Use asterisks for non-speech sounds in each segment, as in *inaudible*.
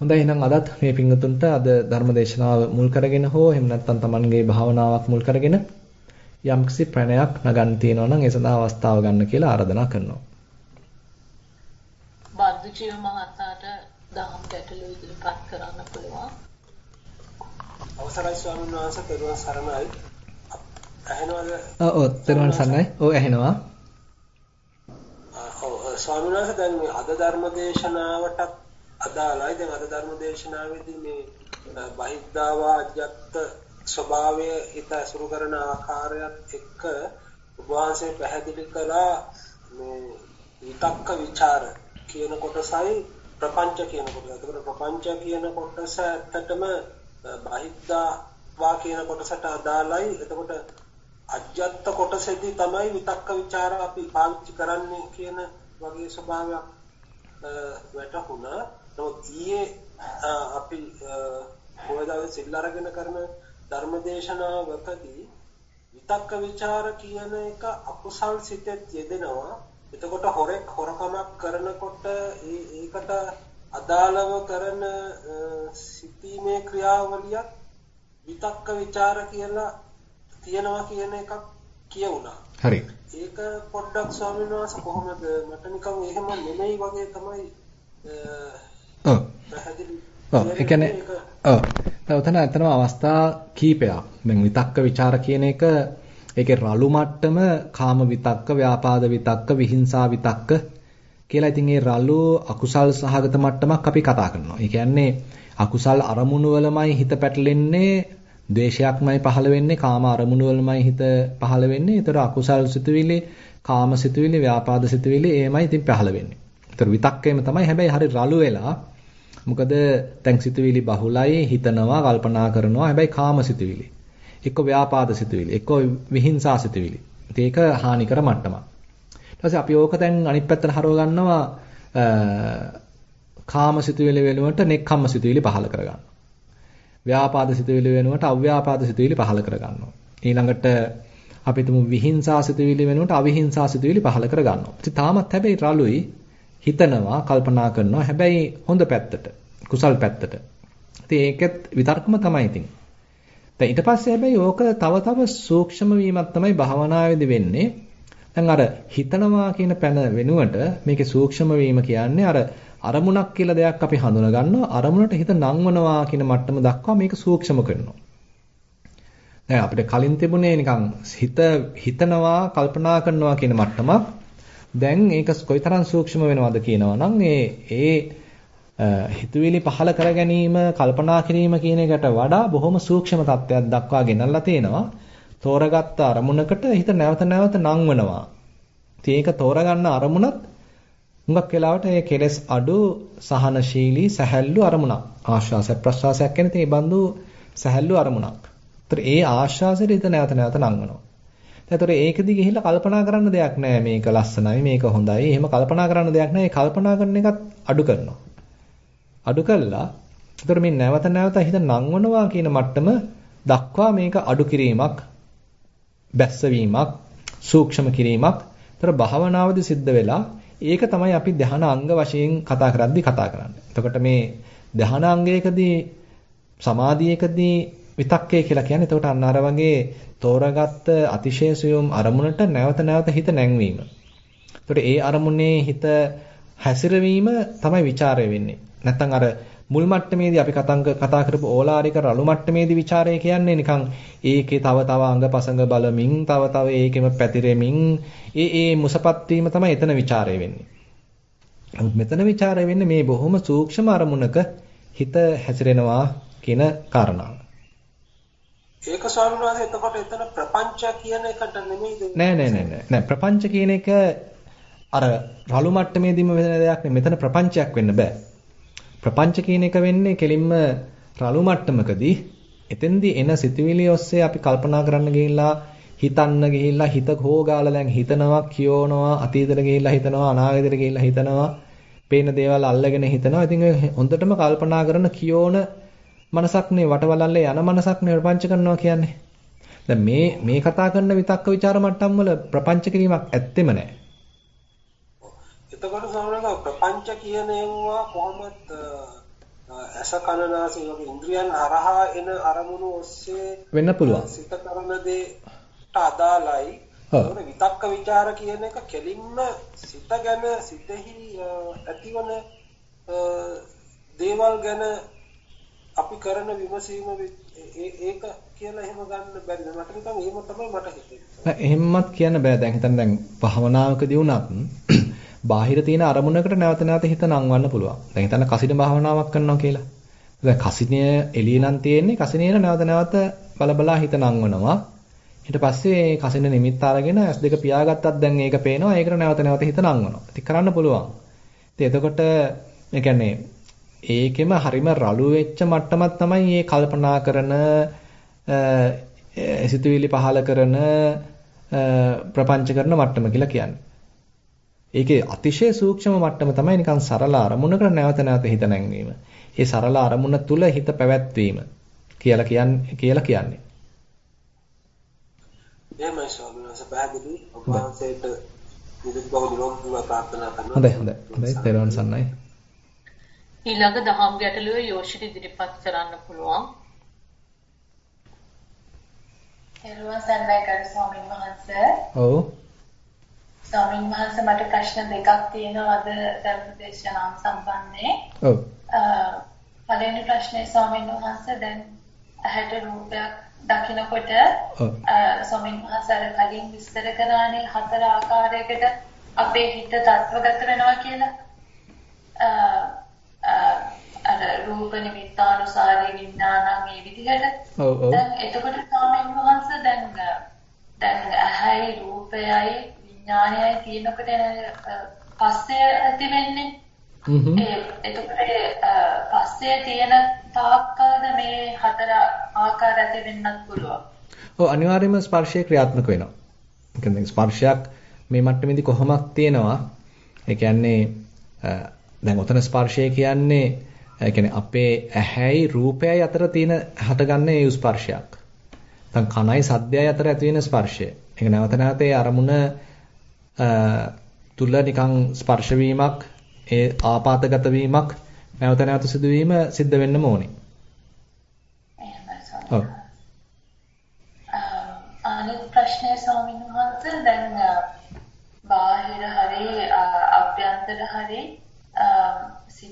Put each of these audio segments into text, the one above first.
හොඳයි එහෙනම් අදත් මේ පිංගතුන්ට අද ධර්මදේශනාව මුල් කරගෙන හෝ එහෙම නැත්නම් Tamanගේ භාවනාවක් මුල් කරගෙන යම්කිසි ප්‍රණයක් නගන්න තියෙනවා නම් ඒ සඳහා අවස්ථාව ගන්න කියලා ආරාධනා කරනවා. බද්දචිව මහතාට දහම් ගැටළු ඉදිරිපත් කරන්න පුළුවන්. අවසරයි ස්වාමීන් වහන්සේ පෙරවන් සරණයි. ඇහෙනවද? ඔව් ඔව් පෙරවන් සරණයි. ඔව් ඇහෙනවා. ඔව් ස්වාමීන් වහන්සේ දැන් අද ධර්ම දේශනාවට අදාළයි දැන් අද ධර්ම දේශනාවේදී මේ බහිද්ධාවාජ්‍යත් ස්වභාවය හිත අසුරු කරන ආකාරයත් එක්ක උපවාසයේ පැහැදිලි කළා මේ විතක්ක ਵਿਚාර කියන කොටසයි ප්‍රපංච කියන කොටස. ඒකට ප්‍රපංච කියන කොටස ඇත්තටම බහිද්ධාවා කියන කොටසට අදාළයි. එතකොට අජ්‍යත් කොටසෙදී තමයි විතක්ක ਵਿਚාර අපි පාවිච්චි කරන්නේ කියන වගේ ස්වභාවයක් වැටහුණා. නමුත් ඊයේ අපි පොයදාවේ සිල් අරගෙන කරන ධර්මදේශනාවකදී විතක්ක ਵਿਚාර කියන එක අකුසල් සිතෙත් යෙදෙනවා. එතකොට හොරෙක් හොරකමක් කරනකොට ඒකට අදාළව කරන සිතීමේ ක්‍රියාවලියක් විතක්ක ਵਿਚාර කියලා තියනවා කියන එකක් කියුණා. හරි. ඒක පොඩ්ඩක් ස්වාමීන් වහන්සේ කොහොමද මට නිකන් එහෙම නෙමෙයි වගේ තමයි ඔව්. ඔව් ඒ කියන්නේ ඔව්. දැන් උතන අවස්ථා කීපයක්. දැන් විතක්ක ਵਿਚාර කියන එක ඒකේ රළු මට්ටම කාම විතක්ක, ව්‍යාපාද විතක්ක, විහිංසා විතක්ක කියලා ඉතින් ඒ රළු අකුසල් සහගත මට්ටමක් අපි කතා කරනවා. ඒ කියන්නේ අකුසල් අරමුණු වලමයි හිත පැටලෙන්නේ, ද්වේෂයක්මයි පහළ වෙන්නේ, කාම අරමුණු වලමයි හිත පහළ වෙන්නේ. ඒතර අකුසල් සිතුවිලි, කාම සිතුවිලි, ව්‍යාපාද සිතුවිලි ඒමයි ඉතින් පහළ වෙන්නේ. ඒතර විතක්කේම තමයි හැබැයි හරි රළු වෙලා මොකද දැන් සිතුවිලි බහුලයි හිතනවා කල්පනා කරනවා හැබැයි කාම සිතුවිලි එක්ක ව්‍යාපාද සිතුවිලි එක්ක විහිංසා සිතුවිලි ඒක හානිකර මට්ටමක් ඊට පස්සේ අපි ඕක දැන් අනිත් පැත්තට හරව ගන්නවා කාම සිතුවිලි වෙනුවට නෙක්ඛම්ම සිතුවිලි පහල කරගන්නවා. ව්‍යාපාද සිතුවිලි වෙනුවට අව්‍යාපාද සිතුවිලි පහල කරගන්නවා. ඊළඟට අපි තුමු විහිංසා සිතුවිලි වෙනුවට අවිහිංසා සිතුවිලි පහල කරගන්නවා. ඉතින් තාමත් හැබැයි රළුයි හිතනවා, කල්පනා කරනවා. හැබැයි හොඳ පැත්තට, කුසල් පැත්තට. ඉතින් ඒකෙත් විතර්කම තමයි ඉතින්. දැන් ඊට පස්සේ හැබැයි ඕක තව තව සූක්ෂම වීමක් තමයි භාවනාවේදී වෙන්නේ. දැන් අර හිතනවා කියන පැන වෙනුවට මේකේ සූක්ෂම වීම කියන්නේ අර අරමුණක් කියලා දෙයක් අපි හඳුනා ගන්නවා අරමුණට හිත නංවනවා කියන මට්ටම දක්වා මේක සූක්ෂම කරනවා. දැන් අපිට කලින් තිබුණේ නිකන් හිත හිතනවා කල්පනා කරනවා කියන මට්ටමක්. දැන් ඒක කොයිතරම් සූක්ෂම වෙනවද කියනවා නම් ඒ ඒ හිතුවිලි පහල කර ගැනීම කල්පනා කිරීම කියන එකට වඩා බොහොම සූක්ෂම තත්ත්වයක් දක්වා ගෙනල්ලා තියෙනවා. තෝරගත්ත අරමුණකට හිත නැවත නැවත නංවනවා. ඉතින් ඒක තෝරගන්න අරමුණත් හුඟක් වෙලාවට ඒ කෙලෙස් අඩු සහනශීලී සැහැල්ලු අරමුණක්. ආශ්වාසය ප්‍රශ්වාසයක් කියන තේ බඳු සැහැල්ලු අරමුණක්. ඒතර ඒ ආශ්වාසයට හිත නැවත නැවත නංවනවා. ඒතර ඒකෙදි ගිහිල්ලා කල්පනා කරන්න දෙයක් නැහැ. මේක ලස්සනයි, මේක හොඳයි. එහෙම කල්පනා කරන්න දෙයක් නැහැ. ඒ කල්පනා කරන එකත් අඩු කරනවා. අඩු කළා. ඒතර මේ නැවත නැවත හිත නංවනවා කියන මට්ටම දක්වා මේක අඩු කිරීමක් බැස්සවීමක් සූක්ෂම කිරීමක් ତර භාවනාවදී සිද්ධ වෙලා ඒක තමයි අපි ධාන අංග වශයෙන් කතා කරද්දී කතා කරන්නේ. එතකොට මේ ධාන අංගයකදී සමාධියකදී විතක්කය කියලා කියන්නේ එතකොට අන්න අර වගේ තෝරගත්ත අතිශය සියුම් අරමුණට නැවත නැවත හිත නැංවීම. එතකොට ඒ අරමුණේ හිත හැසිරවීම තමයි ਵਿਚාරය වෙන්නේ. නැත්තම් අර මුල් මට්ටමේදී අපි කතංග කතා කරපු ඕලාරික රළු මට්ටමේදී ਵਿਚාරය කියන්නේ නිකන් ඒකේ තව තව අංගපසංග බලමින් තව තව ඒකෙම පැතිරෙමින් ඒ ඒ මුසපත් වීම තමයි එතන ਵਿਚාරය වෙන්නේ. නමුත් මෙතන ਵਿਚාරය වෙන්නේ මේ බොහොම සූක්ෂම අරමුණක හිත හැසිරෙනවා කියන කාරණාව. ඒක ස්වාමීන් වහන්සේ එතකොට එතන ප්‍රපංච කියන එකට නෙමෙයිද? නෑ නෑ නෑ නෑ ප්‍රපංච කියන එක අර රළු මට්ටමේදීම වෙන දෙයක් නෙමෙයි. මෙතන ප්‍රපංචයක් වෙන්න බෑ. ප්‍රපංච කියන එක වෙන්නේ කෙලින්ම රළු මට්ටමකදී එතෙන්දී එන සිතුවිලි ඔස්සේ අපි කල්පනා කරන්න ගිහිල්ලා හිතන්න ගිහිල්ලා හිත හොගාලා දැන් හිතනවා කියෝනවා අතීතෙට ගිහිල්ලා හිතනවා අනාගතෙට ගිහිල්ලා හිතනවා පේන දේවල් අල්ලගෙන හිතනවා ඉතින් හොඳටම කල්පනා කරන කියෝන මනසක්නේ වටවලල්ලේ යන මනසක්නේ ප්‍රපංච කරනවා කියන්නේ. දැන් මේ මේ කතා කරන විතක්ක ਵਿਚාර මට්ටම් වල ප්‍රපංච කිරීමක් ඇත්තෙම නැහැ. එතකොට සමහරව ප්‍රපංච කියන ඒවා කොහොමද ඇස කන නාසය වගේ ඉන්ද්‍රියන් හරහා එන අරමුණු ඔස්සේ වෙන්න පුළුවන්. සිත කරන දේට අදාළයි. ඒක විතක්ක ਵਿਚාර කියන එක කෙලින්ම සිත ගැන සිතෙහි ඇතිවන දේවල් ගැන අපි කරන විමසීම ඒක කියලා එහෙම ගන්න බැරිද මට නිකන් එහෙම තමයි මට හිතෙන්නේ. එහෙමත් කියන්න බෑ දැන් හිතන්න දැන් භාවනාවකදී වුණත් *clears throat* බාහිර තියෙන අරමුණකට නැවත නැවත හිත නංවන්න පුළුවන්. දැන් හිතන්න කසින භාවනාවක් කරනවා කියලා. දැන් කසිනිය එළිය නම් තියෙන්නේ කසිනියට නැවත නැවත බලබලා හිත නංවනවා. ඊට පස්සේ කසින නිමිත්ත අරගෙන S2 පියාගත්තත් දැන් ඒක පේනවා. ඒකට නැවත නැවත හිත නංවනවා. ඉතින් කරන්න පුළුවන්. ඉතින් එතකොට ඒ කියන්නේ ඒකෙම හරිම රළු වෙච්ච මට්ටමක් තමයි මේ කල්පනා කරන සිතුවිලි පහල කරන ප්‍රපංච කරන මට්ටම කියලා කියන්නේ. ඒකේ අතිශය සූක්ෂම මට්ටම තමයි නිකන් සරල අරමුණකට නැවත නැවත හිත නැංවීම. ඒ සරල අරමුණ තුල හිත පැවැත්වීම කියලා කියන්නේ කියලා කියන්නේ. එහෙමයි ස්වාමීන් වහන්සේ පැහැදිලි ඔබ වහන්සේට නිදුක් බව නිරෝගීව ප්‍රාර්ථනා කරනවා. හොඳයි හොඳයි. හොඳයි සරණයි. ඊළඟ දහම් ගැටලුව යෝෂිත ඉදිරිපත් කරන්න පුළුවන්. තෙරුවන් සරණයි කරු ස්වාමීන් වහන්සේ. ඔව්. ස්වාමීන් වහන්සේ මට ප්‍රශ්න දෙකක් තියෙනවා අද ධර්ම දේශනාව සම්බන්ධයෙන්. ඔව්. පළවෙනි ප්‍රශ්නේ ස්වාමීන් වහන්සේ දැන් ඇහැට රූපයක් දකිනකොට ස්වාමීන් වහන්සේ කලින් විස්තර කරානේ හතර ආකාරයකට අපේ හිත තත්වගත වෙනවා කියලා. රූප නිමිත්තානුසාරී විඥානං මේ විදිහට. ඔව් ඔව්. දැන් එතකොට ස්වාමීන් වහන්සේ දැන් දැන් ඇහැයි රූපයයි විඥානයයි තියෙනකොට පස්සේ ඇති වෙන්නේ. හ්ම් එතකොට පස්සේ තියෙන තාක්කල්ද මේ හතර ආකාර ඇති වෙන්නත් පුළුවන්. ඔව් අනිවාර්යයෙන්ම ස්පර්ශය ක්‍රියාත්මක වෙනවා. ඒ කියන්නේ ස්පර්ශයක් මේ මට්ටමේදී කොහොමක් තියෙනවා? ඒ කියන්නේ දැන් ඔතන ස්පර්ශය කියන්නේ ඒ කියන්නේ අපේ ඇහැයි රූපයයි අතර තියෙන හටගන්න ඒ ස්පර්ශයක්. නැත්නම් කනයි සද්දයයි අතර ඇති වෙන ස්පර්ශය. ඒක නැවත නැවත ඒ අරමුණ තුල නිකන් ස්පර්ශ වීමක්, ඒ ආපాతගත වීමක් නැවත නැවත සිදුවීම සිද්ධ වෙන්නම ඕනේ. ඔව්. අනිත් ප්‍රශ්නේ ස්වාමීන් වහන්සේ දැන් බාහිර හරි අභ්‍යන්තර හරි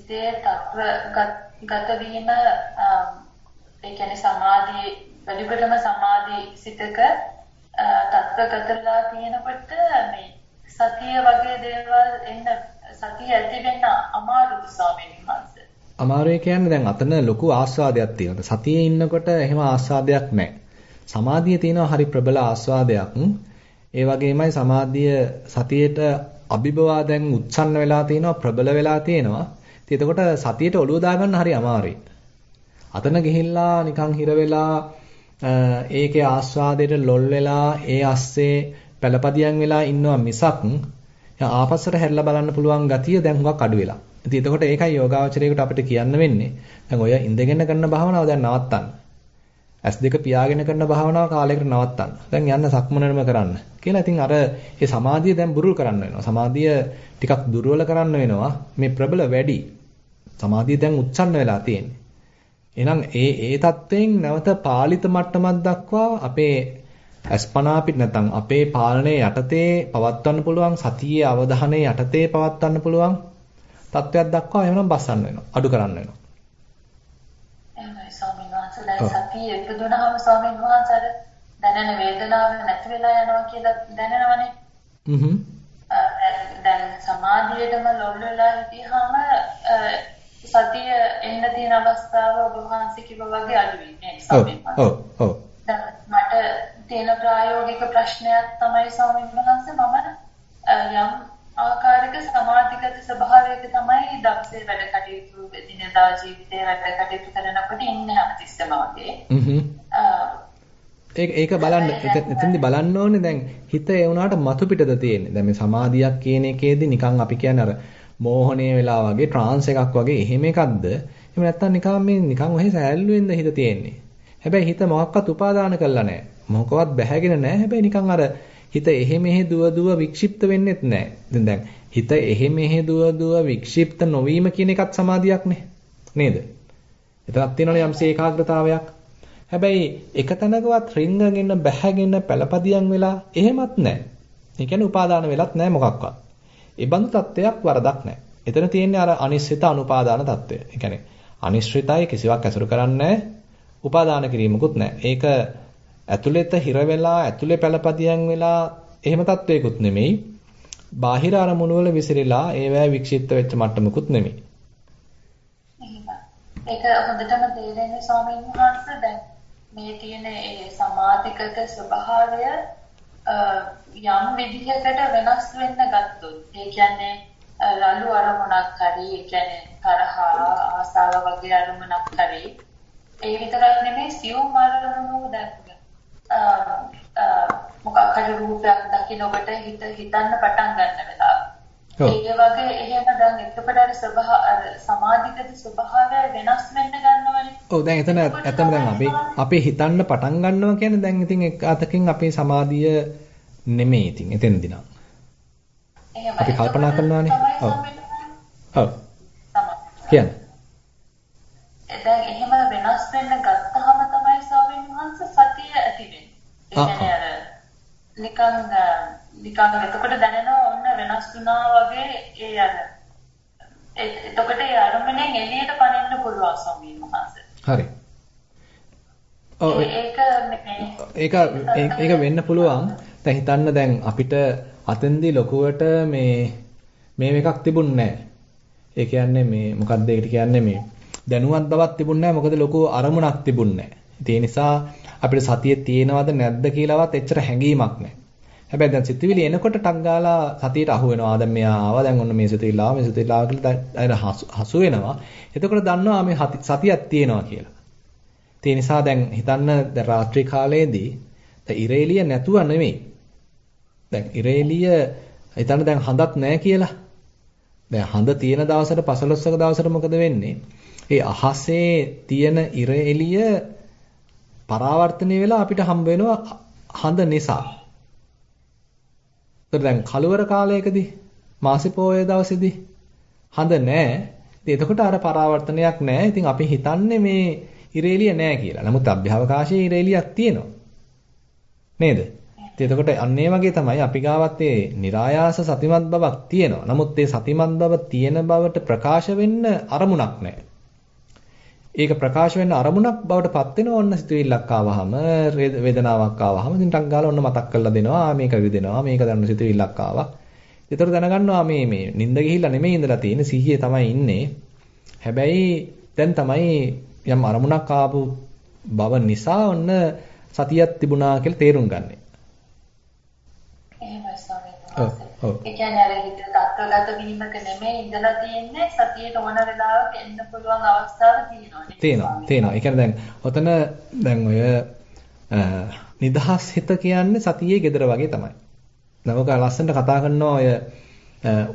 සිතේ තත්වගත වීම ඒ කියන්නේ සමාධියේ වැඩිපුරම සමාධි සිතක තත්වගතලා තියෙනකොට මේ සතිය වගේ දේවල් එන්න සතිය ඇති වෙන්න අමාරුද ස්වාමීන් වහන්සේ අමාරුයි කියන්නේ දැන් අතන ලොකු ආස්වාදයක් තියෙනවා. සතියේ ඉන්නකොට එහෙම ආස්වාදයක් නැහැ. සමාධිය තියෙනවා හරි ප්‍රබල ආස්වාදයක්. ඒ වගේමයි සමාධිය සතියේට අභිබවා දැන් උත්සන්න වෙලා තියෙනවා ප්‍රබල වෙලා තියෙනවා. ඉතින් එතකොට සතියට ඔළුව දාගන්න හරි අමාරුයි. අතන ගිහිල්ලා නිකන් හිර වෙලා ඒකේ ආස්වාදයට ලොල් වෙලා ඒ අස්සේ පළපදියම් වෙලා ඉන්නවා මිසක් ආපස්සට හැරිලා බලන්න පුළුවන් ගතිය දැන් හුඟක් අඩු වෙලා. ඉතින් එතකොට ඒකයි යෝගාවචරයේකට අපිට කියන්න වෙන්නේ. දැන් ඔය ඉඳගෙන කරන භාවනාව දැන් නවත්තන්න. S2 පියාගෙන කරන භාවනාව කාලයකට නවත්තන්න. දැන් යන්න සක්මනනම කරන්න. කියලා ඉතින් අර ඒ සමාධිය දැන් බුරුල් කරන්න වෙනවා. සමාධිය ටිකක් දුර්වල කරන්න වෙනවා. මේ ප්‍රබල වැඩි. සමාධිය දැන් උච්චන්න වෙලා තියෙන්නේ. එහෙනම් ඒ ඒ தත්වයෙන් නැවත පාලිත මට්ටමක් දක්වා අපේ අස්පනා පිට නැත්නම් අපේ පාලනයේ යටතේ පවත්වන්න පුළුවන් සතියේ අවධානයේ යටතේ පවත්වන්න පුළුවන් තත්වයක් දක්වා එහෙනම් බස්සන්න වෙනවා. අඩු කරන්න වෙනවා. එහෙමයි ස්වාමීන් වහන්සේ දැන් සතිය ඉපදුනහම ස්වාමීන් වහන්සේ දැනෙන වේදනාව නැති වෙලා යනවා කියලා දැනෙනවනේ. හ්ම් දැන් සමාධියටම ලොල් වෙලා හිටියාම සතිය එන්න තියෙන අවස්ථාව ඔබ වහන්සේ කිව්වා වගේ. ඔව් ඔව්. මට තියෙන ප්‍රායෝගික ප්‍රශ්නයක් තමයි ස්වාමීන් වහන්සේ මම යම් ආකාරයක සමාධිගත ස්වභාවයක තමයි දවසේ වැඩ කටයුතු දිනදා ජීවිතේ වැඩ කටයුතු කරනකොට ඉන්නේ හැමතිස්සෙම වගේ. ඒක ඒක බලන්න එතෙන්දි බලන්න ඕනේ දැන් හිත ඒ වුණාට මතු පිටද තියෙන්නේ. දැන් මේ සමාධියක් කියන එකේදී නිකන් අපි කියන්නේ අර මෝහණය වෙලා වගේ ට්‍රාන්ස් එකක් වගේ එහෙම එකක්ද? එහෙම නැත්නම් නිකන් මේ නිකන් ඔහේ සෑල්ලුවෙන්ද හිත තියෙන්නේ. හැබැයි හිත මොකක්වත් උපාදාන කරලා නැහැ. මොකවත් බැහැගෙන නැහැ. හැබැයි නිකන් අර හිත එහෙ මෙහෙ දුව දුව වික්ෂිප්ත වෙන්නෙත් නැහැ. දැන් දැන් හිත එහෙ මෙහෙ දුව දුව වික්ෂිප්ත නොවීම කියන එකත් සමාධියක්නේ. නේද? එතනක් තියෙනවනේ යම්සේ ඒකාග්‍රතාවයක්. හැබැයි එක තැනකවත් රිංගගෙන බැහැගෙන පළපදියම් වෙලා එහෙමත් නැහැ. ඒ කියන්නේ උපාදාන වෙලත් නැහැ මොකක්වත්. ඒ බඳු தත්වයක් වරදක් නැහැ. එතන තියෙන්නේ අර අනිශ්චිත අනුපාදාන தත්වය. ඒ කියන්නේ අනිශ්චිතයි කිසිවක් ඇසුරු කරන්නේ උපාදාන කිරීමකුත් නැහැ. ඒක ඇතුළත හිර වෙලා ඇතුළේ පළපදියම් වෙලා එහෙම தත්වයකුත් නෙමෙයි. බාහිර අරමුණු වල විසිරීලා ඒවැය වික්ෂිප්ත වෙච්ච මට්ටමකුත් නෙමෙයි. ඒක හොඳටම තේරෙන්නේ ස්වාමීන් වහන්සේ දැන් මේ තියෙන සමාධිගත ස්වභාවය යම් විදිහකට වෙනස් වෙන්න ගත්තොත් ඒ කියන්නේ රළු අරමුණක් හරි ඒ කියන්නේ තරහ ආසාව වගේ අරමුණක් හරි ඒ විතරක් නෙමෙයි සියුම් අරමුණු දැන් මොකක් හරි රූපයක් දකින්නකොට හිත හිතන්න පටන් ගන්න වෙලාව. ඒ වගේ එහෙම දැන් එතකොට අර ස්වභාව සමාධිගත ස්වභාවය වෙනස් වෙන්න ගන්නවනේ. ඔව් දැන් එතන ඇත්තම දැන් අපි අපි හිතන්න පටන් ගන්නවා කියන්නේ දැන් ඉතින් එක් අතකින් අපේ සමාධිය නෙමෙයි ඉතින් එතෙන්දී නම්. අපි කල්පනා කරනවානේ. ඔව්. ඔව්. කියන්න. දැන් එහෙම වෙනස් වෙන්න ගත්තාම තමයි ස්වාමීන් වහන්සේ සතිය ඇති වෙන්නේ. අර නිකන් නිකන් එතකොට දැනෙනවා වෙනස් වුණා වගේ ඒ අර එතකොට ඒ අරමුණෙන් එළියට පනින්න පුළුවන් ස්වාමීන් වහන්සේ. හරි. ඔව් ඒක ඒක වෙන්න පුළුවන්. දැන් හිතන්න දැන් අපිට අතෙන්දී ලොකුවට මේ මේ එකක් තිබුණ නැහැ. ඒ කියන්නේ මේ මොකක්ද ඒකට කියන්නේ මේ දැනුවත් බවක් තිබුණ නැහැ. මොකද ලොකු අරමුණක් තිබුණ නැහැ. ඒ නිසා අපිට සතිය තියෙනවද නැද්ද කියලාවත් එච්චර හැඟීමක් නැහැ. හැබැයි දැන් සිතුවිලි එනකොට ටක් ගාලා සතියට අහු වෙනවා. දැන් මෙයා ආවා. දැන් ඔන්න මේ සිතුවිල්ල ආවා. මේ සිතුවිල්ල ආවා කියලා හසු වෙනවා. එතකොට දන්නවා මේ සතියක් තියෙනවා කියලා. ඒ නිසා දැන් හිතන්න දැන් රාත්‍රී කාලයේදී දැන් ඉරේලිය නැතුව නෙමෙයි. දැන් ඉරේලිය හිතන්න දැන් හඳක් නැහැ කියලා. දැන් හඳ තියෙන දවසට 15ක දවසට මොකද වෙන්නේ? ඒ අහසේ තියෙන ඉර එළිය පරාවර්තනය වෙලා අපිට හම්බ වෙනවා හඳ නිසා. ඒතර දැන් කලවර කාලයකදී මාසෙ පොයේ දවසේදී හඳ නැහැ. ඉතින් එතකොට අර පරාවර්තනයක් නැහැ. ඉතින් අපි හිතන්නේ මේ ඉරේලිය නැහැ කියලා. නමුත් අභ්‍යවකාශයේ ඉරේලියක් තියෙනවා. නේද? ඉතින් එතකොට අන්න ඒ වගේ තමයි අපි ගාවත් ඒ નિરાයාස සතිමත් බවක් තියෙනවා. නමුත් ඒ සතිමත් බව තියෙන බවට ප්‍රකාශ වෙන්න අරමුණක් නැහැ. ඒක ප්‍රකාශ වෙන්න අරමුණක් බවට පත් වෙන ඕන්න සිතුවිල්ලක් ආවහම වේදනාවක් ආවහම ඉතින් ටක් ගාලා ඔන්න මතක් කරලා දෙනවා මේක විදෙනවා මේක දන්න සිතුවිල්ලක් ආවා. ඒතර දැනගන්නවා මේ මේ නිින්ද ගිහිල්ලා නෙමෙයි ඉඳලා තියෙන්නේ සිහියේ තමයි ඉන්නේ. හැබැයි දැන් තමයි යම් අරමුණක් ආපු බව නිසා ඔන්න සතියක් තිබුණා කියලා තේරුම් ගන්නෙ. එහෙමයි ස්වාමීන් වහන්සේ. ඔව්. ඒ කියන්නේ අර හිත තත්ත්වගත වීමක නෙමෙයි ඉඳලා තියෙන්නේ සතියට ඕන වෙලාවක එන්න පුළුවන් අවස්ථාවක් තියෙනවා. තියෙනවා. තියෙනවා. ඒ කියන්නේ දැන් ඔතන දැන් ඔය නිදහස් හිත කියන්නේ සතියේ gedara වගේ තමයි. දැන් ඔක ලස්සනට කතා කරනවා ඔය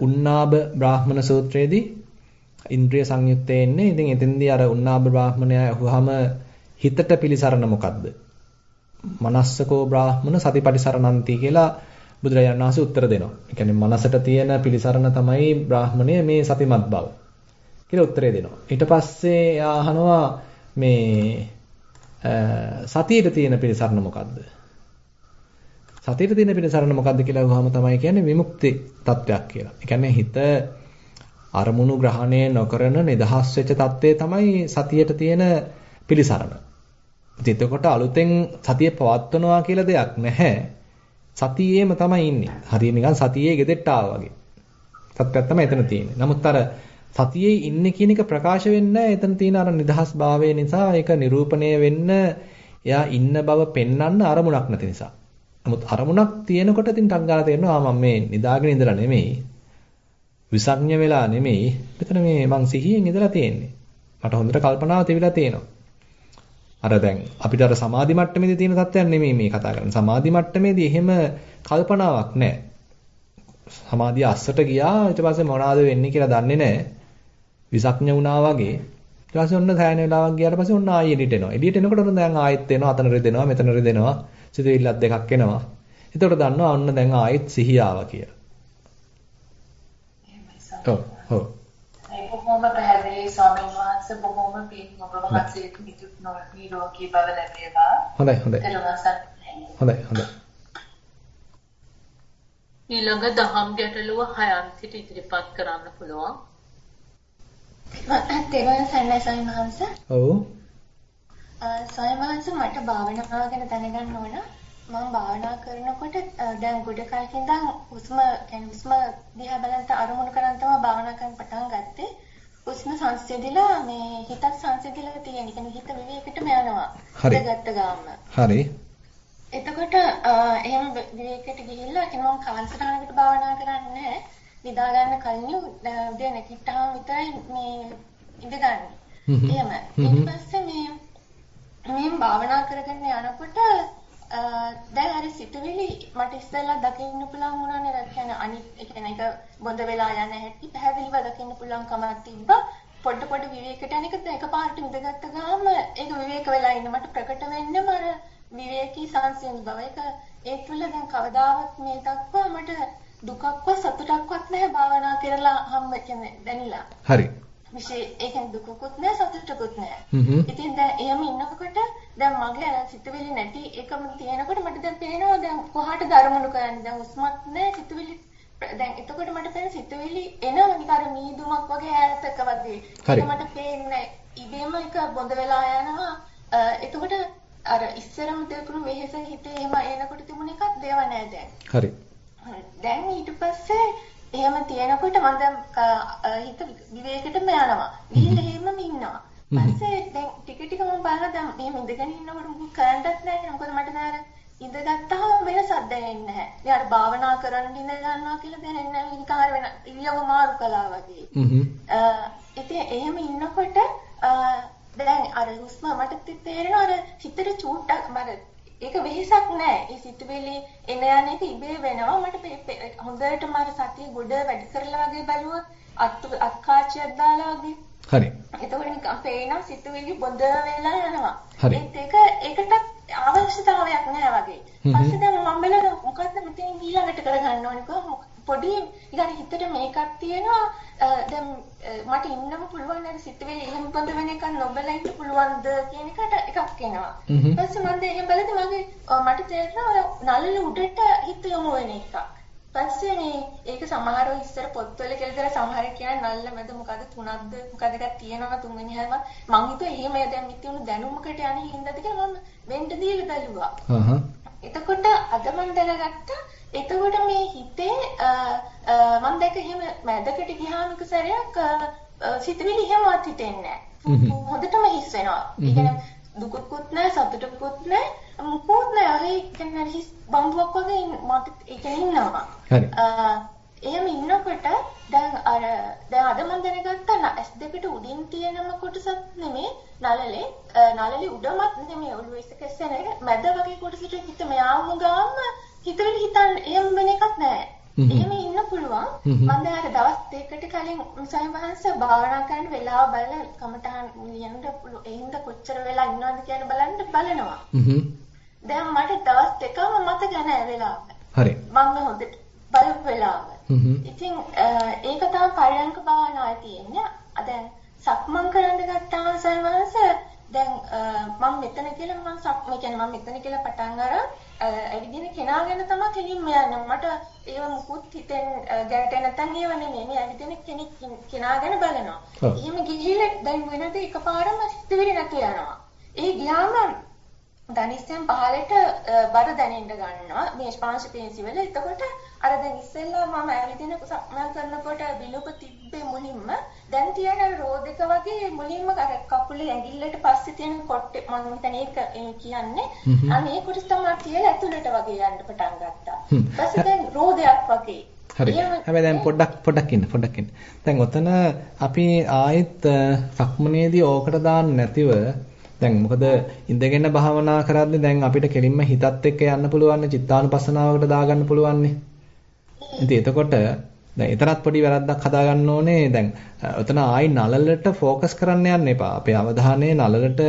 උන්නාබ බ්‍රාහ්මණ සූත්‍රයේදී ඉන්ද්‍රිය සංයුත්තේ ඉන්නේ. ඉතින් එතෙන්දී අර උන්නාබ බ්‍රාහ්මණය අහුවාම හිතට පිළිසරණ මොකද්ද? මනස්සකෝ බ්‍රාහ්මණ සතිපටිසරණන්ති කියලා බුදුරජාණන් වහන්සේ උත්තර දෙනවා. ඒ කියන්නේ මනසට තියෙන පිළිසරණ තමයි බ්‍රාහ්මණය මේ සතිමත් බව. කියලා උත්තරේ දෙනවා. ඊට පස්සේ අහනවා මේ සතියේ තියෙන පිළිසරණ මොකද්ද? සතියේ තියෙන පිළිසරණ මොකද්ද කියලා අහුවාම තමයි කියන්නේ විමුක්ති තත්වයක් කියලා. ඒ කියන්නේ හිත අරමුණු ග්‍රහණය නොකරන නිදහස් වෙච්ච තත්වයේ තමයි සතියට තියෙන පිළිසරණ. එතකොට අලුතෙන් සතිය පවත්වනවා කියලා දෙයක් නැහැ. සතියේම තමයි ඉන්නේ. හරිය නිකන් සතියේ ගෙදෙට්ට ආවා වගේ. සත්‍යයක් තමයි එතන තියෙන්නේ. නමුත් අර සතියේ ඉන්නේ කියන එක ප්‍රකාශ වෙන්නේ එතන තියෙන අර නිදහස් භාවය නිසා ඒක නිරූපණය වෙන්න එයා ඉන්න බව පෙන්වන්න අරමුණක් නැති නිසා. නමුත් අරමුණක් තියෙනකොට ඉතින් ටක් ගාලා තේරෙනවා මම මේ නිදාගෙන ඉඳලා නෙමෙයි. විසඥ වෙලා නෙමෙයි. මෙතන මේ මං සිහියෙන් ඉඳලා තියෙන්නේ. මට හොඳට කල්පනාව තිබිලා තියෙනවා. අර දැන් අපිට අර සමාධි මට්ටමේදී තියෙන තත්ත්වයක් නෙමෙයි මේ කතා කරන්නේ. සමාධි මට්ටමේදී එහෙම කල්පනාවක් නැහැ. සමාධිය අස්සට ගියා ඊට පස්සේ මොනවාද වෙන්නේ කියලා දන්නේ නැහැ. විසක්ඥ වුණා වගේ. ඊට පස්සේ ඔන්න සෑහෙන වෙලාවක් ගියාට පස්සේ ඔන්න ආයෙ එළියට එනවා. එළියට එනකොට ඔන්න දැන් ආයෙත් එනවා, අතන රිදෙනවා, මෙතන රිදෙනවා. සිතුවිල්ලක් දෙකක් එනවා. එතකොට දන්නවා ඔන්න දැන් ආයෙත් සිහිය ආවා කියලා. ඔව් ඔව්. ඒ කොහොම පැහැදිලි ස්වාමීන් වහන්සේ බොහොම පින් ඔබ වහන්සේට නිදුක් නිරෝගී බව ලැබේවා. හොඳයි හොඳයි. හොඳයි හොඳයි. ඊළඟ දහම් ගැටලුව හයන්තිට ඉදිරිපත් කරන්න පුළුවන්. තෙරුවන් සරණයි ස්වාමීන් වහන්සේ. ඔව්. ස්වාමීන් වහන්සේ මට භාවනාව ගැන දැනගන්න ඕන. මම භාවනා කරනකොට දැන් ගොඩ කාලෙක ඉඳන් හුස්ම يعني හුස්ම දිහා බලන්න අරමුණු කරන් තමයි භාවනා කරන්න පටන් ගත්තේ. උස්ම සංසිඳිලා මේ හිතත් සංසිඳිලා තියෙන. කියන්නේ හිත විවේකෙටම යනවා. හරි. ගත්ත ගාම. හරි. එතකොට එහෙම විවේකෙට ගිහිල්ලා කෙනෙක් කවන්සටහනකට භාවනා කරන්නේ නිදා ගන්න කලින් උදේ නැගිට්ටාම විතරයි මේ ඉඳගන්නේ. එහෙම. ඊට පස්සේ මේ මම භාවනා කරගෙන යනකොට දැන් අර සිතුවිලි මට ඉස්සෙල්ලා දකින්න පුළුවන් වුණානේ ඒ කියන්නේ අනිත් ඒ කියන්නේ ඒක බොඳ වෙලා යන හැටි පැහැදිලිව දකින්න පුළුවන් කමක් තිබ්බා. පොඩ පොඩ විවේකයට අනික එකපාරට ඉඳගත්ත ගාම ඒක විවේක වෙලා ඉන්න මට ප්‍රකට වෙන්නම අර විවේකී සංසිඳ බව. ඒක ඒ තුල දැන් කවදාවත් මේ දක්වා මට දුකක්වත් සතුටක්වත් නැහැ භාවනා කරලා හම්බ කියන්නේ දැනිලා. හරි. විශේෂ ඒ කියන්නේ දුකකුත් නැහැ සතුටකුත්. හ්ම් ඉතින් දැන් එහෙම ඉන්නකොට දැන් මගේ සිතුවිලි නැති එකම තියෙනකොට මට දැන් පේනවා දැන් කොහාටද අරමුණු කරන්නේ දැන් උස්මත් නැහැ සිතුවිලි දැන් එතකොට මට පේන සිතුවිලි එනවා නිකන් අර මීදුමක් වගේ ඈතක වගේ. මට පේන්නේ ඉබේම එක බොඳ වෙලා යනවා. එතකොට අර ඉස්සරම දෙකුණු වෙහෙස හිතේ එහෙම එනකොට තිබුණ එකක් දේව නැහැ දැන්. හරි. දැන් ඊට පස්සේ එහෙම තියෙනකොට මම හිත විවේකෙටම යනවා. ගිහිල්ලා එහෙමම ඉන්නවා. පස්සේ දැන් ටික ටික මම බලලා දැන් මෙහෙම ඉඳගෙන ඉන්නකොට මොකක් කරන්නත් නැහැ. මොකද මට දැන් ඉඳගත්තාම වෙන සද්ද එන්නේ නැහැ. අර භාවනා කරන්න ඉඳ ගන්නවා කියලා දැනෙන්නේ නැහැ. නිකන් අර වෙන ඉරියව්ව මාරු කළා වගේ. හ්ම්. ඉතින් එහෙම ඉන්නකොට දැන් අර හුස්ම මට තේරෙනවා අර හිතට චූට්ටක් මට ඒක වෙහෙසක් නෑ. ඒ සිතුවිලි එන යන එක ඉබේ වෙනවා. මට හොඳටම අර සතිය ගොඩ වැඩි කරලා වගේ බැලුවොත් අත් අත්කාචියක් දාලා වගේ. හරි. එතකොට නිකන් පේනවා සිතුවිලි බොඳ වෙලා යනවා. හරි. ඒක ඒකටත් අවශ්‍යතාවයක් නෑ වගේ. පස්සේ දැන් මම බලන මොකද්ද මෙතෙන් ඊළඟට කරගන්න ඕනේ කොහොමද? පොඩි ඊගාට හිතට මේකක් තියෙනවා දැන් මට ඉන්නම පුළුවන් නේද සිතුවිලි එහෙම බඳ වෙන එක නොබල ඉන්න පුළුවන්ද කියන එකට එකක් එනවා. ඊපස්සේ මම එහෙම බලද්දි මගේ මට තේරෙනවා නළල උඩට හිත යොමු වෙන එකක්. පස්සේ මේ ඒක සමහරව ඉස්සර පොත්වල කියලා දාලා සමහර කියන නල්ල මැද මොකද තුනක්ද මොකද එකක් තියෙනවා තුන්වෙනි හැම මං හිතුවා එහෙම දැන් මිත්‍යුණු දැනුමකට යන්නේ හින්දාද කියලා මම වෙන්න දීලා බැලුවා. එතකොට අද මම දැනගත්තා එතකොට මේ හිතේ මම දැක්ක එහෙම මැදකට ගියාම සැරයක් සිතවිලි එහෙමවත් හිතෙන්නේ නැහැ. හොඳටම හිස් වෙනවා. ඒ කියන්නේ දුකකුත් නැහැ සතුටකුත් නැහැ මුකුත් නැහැ. ඒ කියන්නේ හිස් බම්බුවක් වගේ මට ඒ කියන්නේ ඉන්නවා. හරි. එහෙම ඉන්නකොට දැන් අර දැන් අද මම දැනගත්තා S2ට උඩින් තියෙනම කොටසක් නෙමෙයි නළලේ නළලේ උඩමත් නෙමෙයි ඔළුවේ ඉස්සකස්සන මැද වගේ කොටසට හිත මෙයාම ගාම හිතවිලි හිතන්න එහෙම වෙන එකක් නැහැ. එහෙම ඉන්න පුළුවන්. මම දැන් අර දවස් දෙකකට කලින් සයන් වහන්සේ භාවනා කරන වෙලාව බලලා කමටහන් ලියන්න පුළුවන්. එහෙන්ද කොච්චර වෙලා ඉන්නවද කියන බලන්න බලනවා. දැන් මට දවස් දෙකම මතක නැහැ වෙලාව. හරි. මම හොඳට බලපු වෙලාව. ඉතින් ඒක තමයි පරයන්ක භාවනාවේ තියෙන්නේ. දැන් සක්මන් කරන්න ගත්තාම වහන්සේ දැන් මම මෙතන කියලා මම සක් කියන්නේ මම මෙතන කියලා පටන් අරන් ඇවිදින කෙනා ගැන තමයි කෙලින්ම යන්නේ. මට ඒව මුකුත් හිතෙන් ගැටේ නැත්තම් ඒව නෙමෙයි. මේ ඇවිදින කෙනෙක් කෙනා ගැන බලනවා. එහෙම ගිහිල්ලා දැන් වෙනද එකපාරම හිතවිලි නැතු යනවා. ඒ ගියාම ධනිස්සෙන් පහලට බර දැනෙන්න ගන්නවා මේ ස්පාංශ පේශි වල. එතකොට අර දැන් ඉස්සෙල්ලා මම ඇවිදින සක්මන් කරනකොට විලුප තිබ්බේ මුලින්ම දැන් තියෙන රෝදක වගේ මුලින්ම අර කකුලේ ඇඟිල්ලට පස්සේ තියෙන කොට්ටේ මම හිතන්නේ ඒක කියන්නේ. අනේ කොටස තමයි තියලා ඇතුළට වගේ යන්න පටන් ගත්තා. ඊපස්සේ දැන් රෝදයක් වගේ හරි. හැබැයි දැන් පොඩ්ඩක් පොඩ්ඩක් ඉන්න පොඩ්ඩක් ඉන්න. දැන් ඔතන අපි ආයෙත් සක්මනේදී ඕකට දාන්න නැතිව දැන් මොකද ඉඳගෙන භාවනා කරද්දී දැන් අපිට කෙලින්ම හිතත් එක්ක යන්න පුළුවන් චිත්තානුපස්සනාවකට දාගන්න පුළුවන්නේ. ඉතින් එතකොට දැන් එතරම් පොඩි වැරද්දක් හදාගන්න ඕනේ. දැන් ඔතන ආයි නලලට ફોકસ කරන්න යන්න එපා. අපේ අවධානය නලලට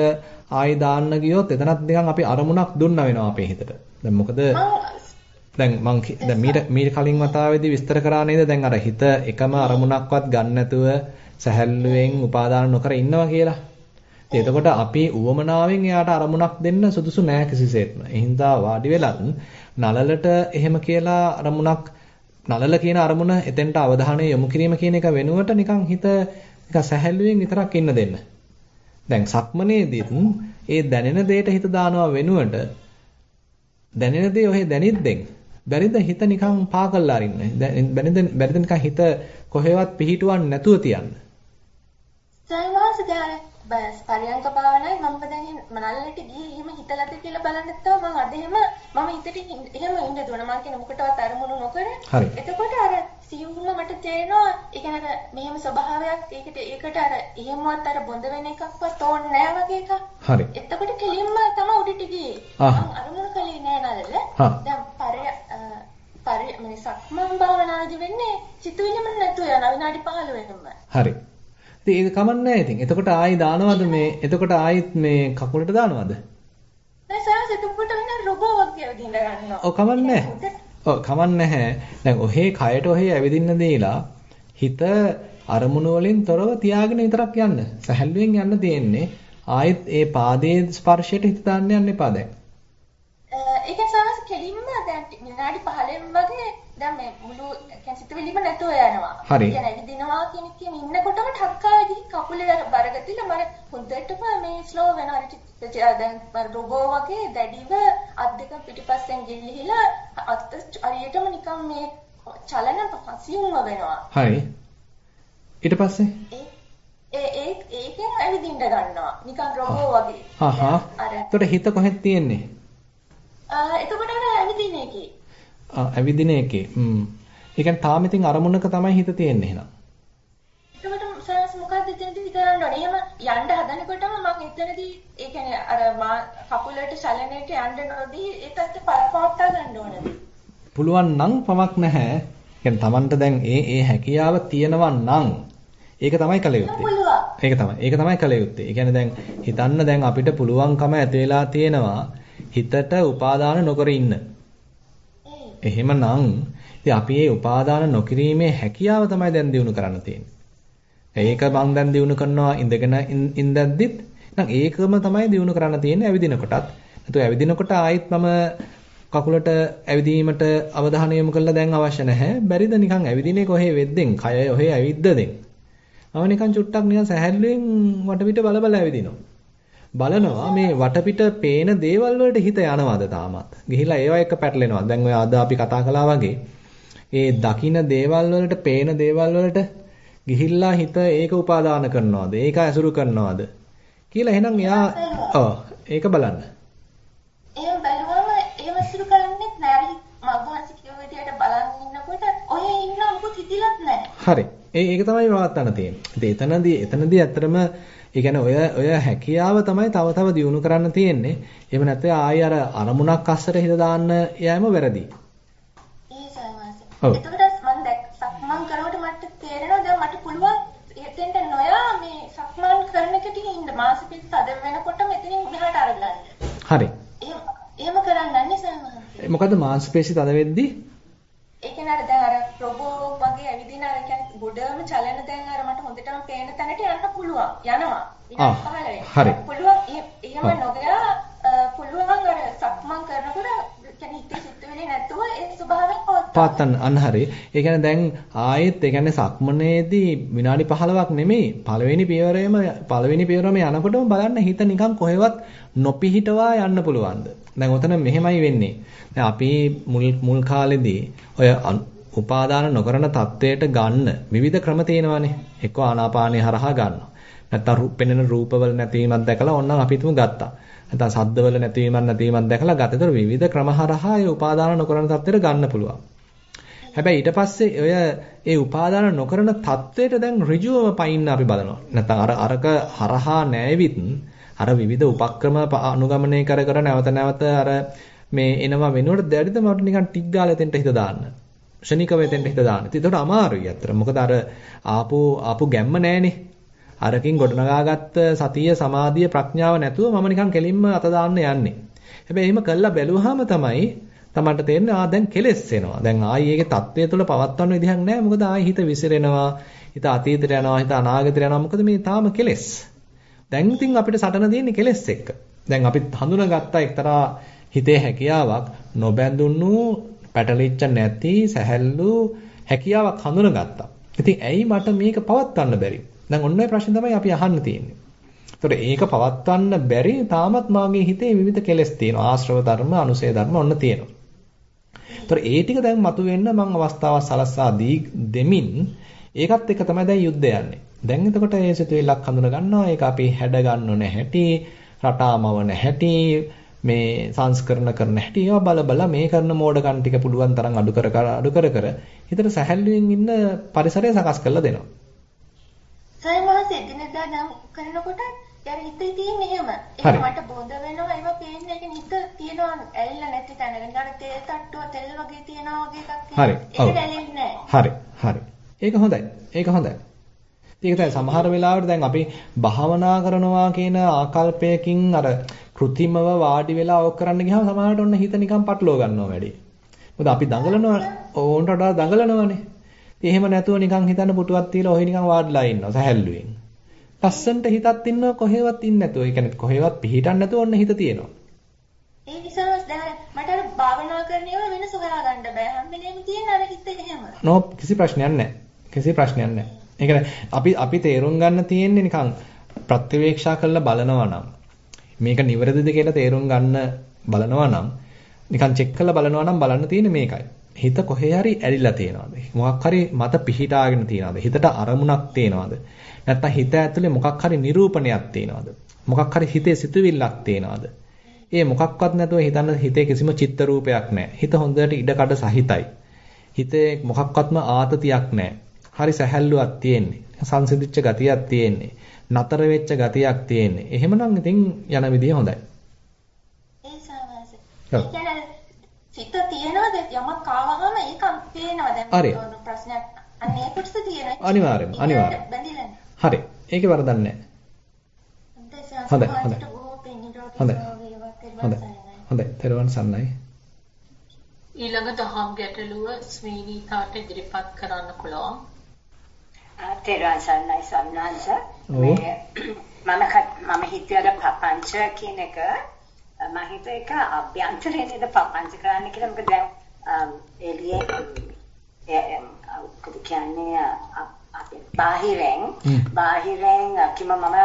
ආයි දාන්න ගියොත් එතනත් නිකන් අපි අරමුණක් දුන්නා වෙනවා අපේ හිතට. දැන් මොකද දැන් මං දැන් මීට මීට කලින් වතාවේදී විස්තර කරා නේද දැන් අර හිත එකම අරමුණක්වත් ගන්න නැතුව සැහැල්ලුවෙන් උපාදාන නොකර ඉන්නවා කියලා. ඉතින් එතකොට අපි උවමනාවෙන් එයාට අරමුණක් දෙන්න සුදුසු නෑ කිසිසේත්ම. ඒ හින්දා වාඩි වෙලත් නලලට එහෙම කියලා අරමුණක් නලල කියන අරමුණ එතෙන්ට අවධානය යොමු කිරීම කියන එක වෙනුවට නිකන් හිත නිකන් සැහැල්ලුවෙන් විතරක් ඉන්න දෙන්න. දැන් සක්මනේදීත් ඒ දැනෙන දෙයට හිත දානවා වෙනුවට දැනෙන දේ ඔහෙ දැනිද්දෙන් බැරිද හිත නිකන් පාකල්ලා අරින්න. බැරිද බැරිද නිකන් හිත කොහෙවත් පිහිටුවන්නේ නැතුව තියන්න. සයිවාස දැන් බස් පරියංක භාවනාවේ මම දැන් මනල්ලට ගියේ එහෙම හිතලාද කියලා බලන්න නැත්තව මම අද එහෙම මම හිතට එහෙම ඉන්න දුවන මම කියන මොකටවත් අරමුණු නොකර. එතකොට අර සියුම්ම මට තේරෙනවා ඒ කියන්නේ මෙහෙම ස්වභාවයක් ඒකට ඒකට අර එහෙමවත් අර බොඳ වෙන එකක්වත් ඕනේ නැහැ වගේ එකක්. හරි. එතකොට කෙලින්ම තමයි උඩට ගියේ. මම අරමුණු කලේ නෑ. හා. දැන් පරය පරි මේ සක්මන් භාවනාවේදී වෙන්නේ සිතුවිලිම නැතුව යන විනාඩි 15 හරි. ඉතින් ඒක කමන්නේ ඉතින්. එතකොට ආයි දානවද මේ එතකොට ආයිත් මේ කකුලට දානවද? නෑ සර් එතකොට වෙන රොබෝ වගේ ඇවිදින්න ගන්නවා. ඔව් කමන්නේ. ඔව් කමන්නේ නැහැ. දැන් ඔහේ කයට ඔහේ ඇවිදින්න දීලා හිත අරමුණු වලින් තොරව තියාගෙන විතරක් යන්න. සැහැල්ලුවෙන් යන්න තියෙන්නේ. ආයෙත් ඒ පාදයේ ස්පර්ශයට හිත දාන්න යන්න එපා දැන්. ඒක සමහර කෙලින්ම දැන් විනාඩි 15න් වගේ දැන් මේ මුළු කියන්නේ සිතුවිලිම නැතුව යනවා. හරි. කියන්නේ ඇවිදිනවා කියන කියන ඉන්නකොටම ઠක්කාවේ ගිහින් කකුලේ බරගතිල මම හොඳටම මේ ස්ලෝ වෙනවා. දැන් රොබෝ වගේ දැඩිව අත් දෙක පිටිපස්සෙන් ගිලිහිලා අත් හරියටම නිකන් මේ චලන පසියුම්ම වෙනවා. හරි. ඊට පස්සේ ඒ ඒ ඒකෙන් ඇවිදින්න ගන්නවා. නිකන් රොබෝ වගේ. හා අර එතකොට හිත කොහෙද තියෙන්නේ? එතකොට අර ඇවිදින එකේ. ඇවිදින එකේ. හ්ම්. ඒ කියන්නේ තාම ඉතින් අරමුණක තමයි හිත තියෙන්නේ එහෙනම්. එතකොට සරස් මොකද්ද එතනදී කරන්න ඕනේ? එහෙම යන්න හදනකොටම මම එතනදී ඒ කියන්නේ අර මා කකුලට චලනයට යන්න නොදී ඒකත් පරපවත්තා ගන්න ඕනද? පුළුවන් නම් පමක් නැහැ. කියන්නේ Tamanට දැන් ඒ ඒ හැකියාව තියෙනවා නම් ඒක තමයි කල යුත්තේ. ඒක තමයි. ඒක තමයි කල යුත්තේ. ඒ කියන්නේ දැන් හිතන්න දැන් අපිට පුළුවන්කම ඇති වෙලා තියෙනවා හිතට උපාදාන නොකර ඉන්න. එහෙමනම් ඉතින් අපි මේ උපාදාන නොකිරීමේ හැකියාව තමයි දැන් දිනු කරන්න තියෙන්නේ. ඒක මං දැන් දිනු කරනවා ඉඳගෙන ඉඳද්දිත් නම් ඒකම තමයි දිනු කරන්න තියෙන්නේ ඇවිදිනකොටත්. නැතු ඇවිදිනකොට ආයෙත් මම කකුලට ඇවිදීමට අවධානය යොමු කළා දැන් අවශ්‍ය නැහැ. බැරිද නිකන් ඇවිදින්නේ කොහේ වෙද්දෙන්, කය ඔහේ ඇවිද්දදෙන්. මම නිකන් චුට්ටක් නිකන් සැහැල්ලුවෙන් වටපිට බල බල ඇවිදිනවා. බලනවා මේ වටපිට පේන දේවල් වලට හිත යනවාද තාමත්. ගිහිලා ඒවා එක පැටලෙනවා. දැන් ඔය අද අපි කතා කළා වගේ ඒ දකින දේවල් වලට පේන දේවල් වලට ගිහිල්ලා හිත ඒක උපාදාන කරනවාද? ඒක ඇසුරු කරනවාද? කියලා එහෙනම් එයා ඔව් ඒක බලන්න. එහෙම බැලුවම එහෙම ඇසුරු කරන්නේ නැහැ. මග්ගාසි කියව විදියට බලන් ඉන්නකොට ඔය ඉන්න මොකුත් හිතිලත් නැහැ. හරි. ඒ ඒක තමයි වවත්තන්න තියෙන්නේ. ඉතින් එතනදී එතනදී ඇත්තටම ඒ කියන්නේ ඔය ඔය හැකියාව තමයි තව තව දියුණු කරන්න තියෙන්නේ. එහෙම නැත්නම් ආයෙ අර අරමුණක් අස්සට හිත දාන්න යෑම වැරදි. ඒ සයමාස. ඔව්. එතකොට මම දැක් සක්මන් කරනකොට මට තේරෙනවා දැන් මට පුළුවන් එතෙන්ට නොයා මේ සක්මන් කරන එකට ඉන්න මාසෙ තද වෙනකොට මෙතනින් මෙහාට අරගන්න. හරි. එහෙම එහෙම කරන්නන්නේ සයමාස. මොකද මාංශපේශි තද වෙද්දී ඒ කියන්නේ අර දැන් අර රොබෝ වගේ ඇවිදින අර කියන්නේ ගොඩම චලන දැන් අර මට හොඳටම පේන තැනට යන්න පුළුවන්. යනවා. ආ, විනාඩි 15 හරි. පුළුවන් එහෙ- එහෙම. නොගියා පුළුවන් අර සක්මන් කරනකොට කියන්නේ හිතේ වෙන්නේ නැතුව ඒ ස්වභාවයෙන් පවත්තන්න. අන්න හරි. ඒ කියන්නේ දැන් ආයෙත් ඒ කියන්නේ සක්මනේදී විනාඩි 15ක් නෙමෙයි පළවෙනි පියවරේම පළවෙනි පියවරම යනකොටම බලන්න හිත නිකන් කොහෙවත් නොපිහිටවා යන්න පුළුවන්ද? දැන් ඔතන මෙහෙමයි වෙන්නේ. දැන් අපි මුල් මුල් කාලෙදී ඔය උපාදාන නොකරන தത്വයට ගන්න විවිධ ක්‍රම තියෙනවානේ. එක්ක ආනාපානය හරහා ගන්නවා. නැත්තම් පෙනෙන රූපවල නැතිවීමක් දැකලා ඕනනම් අපි හිතමු ගත්තා. නැත්නම් සද්දවල නැතිවීමක් නැතිවීමක් දැකලා ගත. ඒතර විවිධ ක්‍රම හරහා ඒ උපාදාන නොකරන தත්ත්වයට ගන්න පුළුවන්. හැබැයි ඊට පස්සේ ඔය ඒ උපාදාන නොකරන தත්ත්වයට දැන් ඍජුවම පයින්න අපි බලනවා. නැත්නම් අර අරක හරහා නෑවිත් අර විවිධ උපක්‍රම ප- අනුගමනය කර කර නැවත නැවත අර මේ එනවා වෙනුවට දැරිද මට නිකන් ටික් ගාලා එතෙන්ට හිත දාන්න. ෂණිකව එතෙන්ට හිත දාන්න. ඉතින් ඒකට අමාරුයි අතර. මොකද අර ආපු ආපු ගැම්ම නෑනේ. අරකින් ගොඩනගාගත්ත සතිය සමාධිය ප්‍රඥාව නැතුව මම නිකන් කෙලින්ම අත දාන්න යන්නේ. හැබැයි එහෙම කළා බැලුවාම තමයි තමන්ට තේරෙන්නේ ආ දැන් කෙලස් වෙනවා. දැන් ආයි ඒකේ தත්ත්වය තුළ පවත්වන්න විදිහක් නැහැ. මොකද ආයි හිත විසිරෙනවා. හිත අතීතයට යනවා. හිත අනාගතයට යනවා. මොකද මේ තාම කෙලස්. දැන් ඉතින් අපිට සටන තියෙන්නේ කෙලස් එක්ක. දැන් අපි හඳුනාගත්ත එක්තරා හිතේ හැකියාවක් නොබැඳුණු පැටලිච්ච නැති සැහැල්ලු හැකියාවක් හඳුනාගත්තා. ඉතින් ඇයි මට මේක පවත්වන්න බැරි? දැන් ඔන්න ඔය ප්‍රශ්නේ තමයි අපි අහන්න තියෙන්නේ. ඒතකොට ඒක පවත්වන්න බැරි තාමත් මාගේ හිතේ විවිධ කෙලෙස් තියෙනවා. ආශ්‍රව ධර්ම, අනුසය ධර්ම ඔන්න තියෙනවා. ඒතකොට ඒ ටික දැන් මතුවෙන්න මම අවස්ථාවක් සලස්වා දෙමින් ඒකත් එක තමයි දැන් යුද්ධය යන්නේ. දැන් එතකොට ඒ සිතුවිල්ලක් හඳුන ගන්නවා. ඒක අපි හැඩ ගන්නව නැහැටි, රටාමව නැහැටි, මේ සංස්කරණ කරන හැටි ඒවා බල බල මේ කරන මෝඩකම් ටික පුළුවන් තරම් අඩු කර කර අඩු කර කර හිතට සැහැල්ලුවෙන් ඉන්න පරිසරය සකස් කරලා දෙනවා. සයමහස එදිනෙදා නම් කරනකොට යාර හිතේ තියෙන එහෙම. ඒක මට බොඳ වෙනවා ඒවා පේන්නේ ඒක හිත තියනවා ඇල්ල නැති තැනක. නිකන් තේ තට්ටුව තෙල් වගේ තියනවා වගේ එකක් හරි. ඒක දැනෙන්නේ හරි. හරි. ඒක හොඳයි. ඒක හොඳයි. ඒක තමයි සමහර වෙලාවට දැන් අපි භාවනා කරනවා කියන ආකල්පයකින් අර કૃතිමව වාඩි වෙලා ඕක කරන්න ගියාම සමහරවිට ඔන්න හිත නිකන් පටලව ගන්නවා වැඩි. මොකද අපි දඟලනවා ඕන්ට වඩා දඟලනවානේ. එහෙම නැතුව නිකන් හිතන්න පුටුවක් තියලා ඔහි නිකන් වාඩිලා ඉන්නවා සැහැල්ලුවෙන්. ලස්සන්ට හිතක් ඉන්නව කොහෙවත් ඉන්නේ නැතුව. ඒ කියන්නේ කොහෙවත් පිහිටන්න නැතුව ඔන්න හිත තියෙනවා. ඒ නිසා දැන් මට අර භාවනා කරන ඒවා වෙනස හොයාගන්න බෑ. හැම වෙලේම තියෙන අර හිත එහෙම. නෝ කිසි ප්‍රශ්නයක් නැහැ. කිසි ප්‍රශ්නයක් නැහැ. ඒ කියන්නේ අපි අපි තේරුම් ගන්න තියෙන්නේ නිකන් ප්‍රත්‍යවේක්ෂා කරලා බලනවා නම් මේක නිවැරදිද කියලා තේරුම් ගන්න බලනවා නම් නිකන් චෙක් කරලා බලනවා නම් බලන්න තියෙන්නේ මේකයි. හිත කොහේ හරි ඇලිලා තියෙනවද? මොකක් හරි මත පිහිටාගෙන තියෙනවද? හිතට අරමුණක් තියෙනවද? නැත්නම් හිත ඇතුලේ මොකක් හරි නිරූපණයක් තියෙනවද? මොකක් හරි හිතේ සිතුවිල්ලක් තියෙනවද? ඒ මොකක්වත් නැතුව හිතන්න හිතේ කිසිම චිත්ත රූපයක් නැහැ. හිත හොඳට ඉඩකඩ සහිතයි. හිතේ මොකක්වත්ම ආතතියක් නැහැ. හරි සැහැල්ලුවක් තියෙන්නේ. සංසිඳිච්ච ගතියක් තියෙන්නේ. නතර වෙච්ච ගතියක් තියෙන්නේ. එහෙමනම් ඉතින් යන විදිය හොඳයි. ඒ සාවාස. සිත තියනවාද? යමක් ආවහම ඒක පේනවා දැන් ප්‍රශ්නයක්. අන්න ඒ කොටස තියෙනවා. අනිවාර්යයෙන්ම අනිවාර්යයෙන් හරි. ඒකේ වරදක් නැහැ. හොඳයි හොඳයි හොඳයි. හොඳයි. හොඳයි. තෙරුවන් සරණයි. ඊළඟ දහම් ගැටලුව ස්මීනීතාට ඉදිරිපත් කරන්න පුළුවන්. තෙරුවන් සරණයි සම්නාංශ මම මම හිතුවේ පපංච කියන එක මම හිතුව ඒක අභ්‍යන්තරේ නේද පපංච කරන්න කියලා මොකද දැන් එළියේ මොකද කියන්නේ අපි බාහිරෙන් බාහිරෙන් කිම මම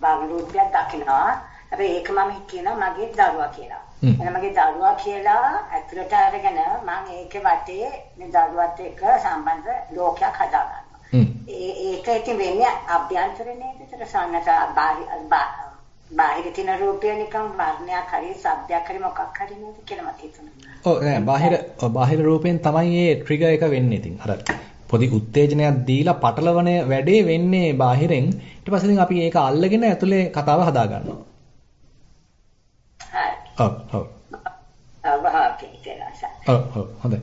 බාගලුද්දක් දකිනවා හැබැයි ඒක මම කියනවා මගේ දරුවා කියලා. එන මගේ දරුවා කියලා ඇතුළට අරගෙන මම ඒකේ වටේ මේ දරුවත් එක්ක සම්බන්ධ ලෝකයක් හදා ගන්නවා. ඒ ඒක ඉතින් වෙන්නේ අභ්‍යන්තරේ නේද? ඒතර සන්නත බාහිර බාහිර තියෙන රූපය නිකන් වර්ණයක් හරි ශබ්දයක් හරි මොකක් හරි නේද කියලා මට හිතුණා. ඔව් නෑ බාහිර බාහිර රූපයෙන් තමයි මේ ට්‍රිගර් එක වෙන්නේ ඉතින්. අර පොඩි උත්තේජනයක් දීලා පටලවන වැඩේ වෙන්නේ බාහිරෙන්. ඊට පස්සේ ඉතින් අපි ඒක අල්ලගෙන ඇතුලේ කතාව හදා ගන්නවා. හරි. ඔව් ඔව්. ඔව් ඔව් හොඳයි.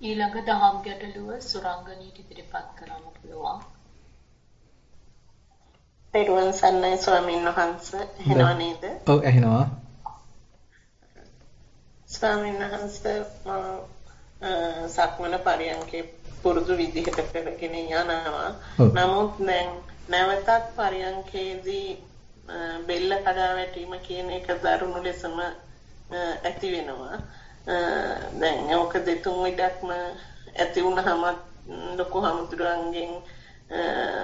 ඊළඟ දහම් ගැටලුව සුරංගනීට ඉදිරිපත් කරන්න පුළුවන්. පෙරුවන් සන්නයි ස්වාමීන් වහන්ස ඇහෙනව නේද? ඔව් ඇහෙනවා. ස්වාමීන් වහන්ස සක්මන පරියන්කේ පුරුදු විදිහට කරගෙන යනවා. නමුත් දැන් නැවතත් පරියන්කේදී බෙල්ල කඩා වැටීම කියන එක දරුණු ලෙසම ඇති වෙනවා. දැන් ඕක දෙතුන් විඩක්ම ඇති වුණාම ලොකු හමුදුරන්ගෙන්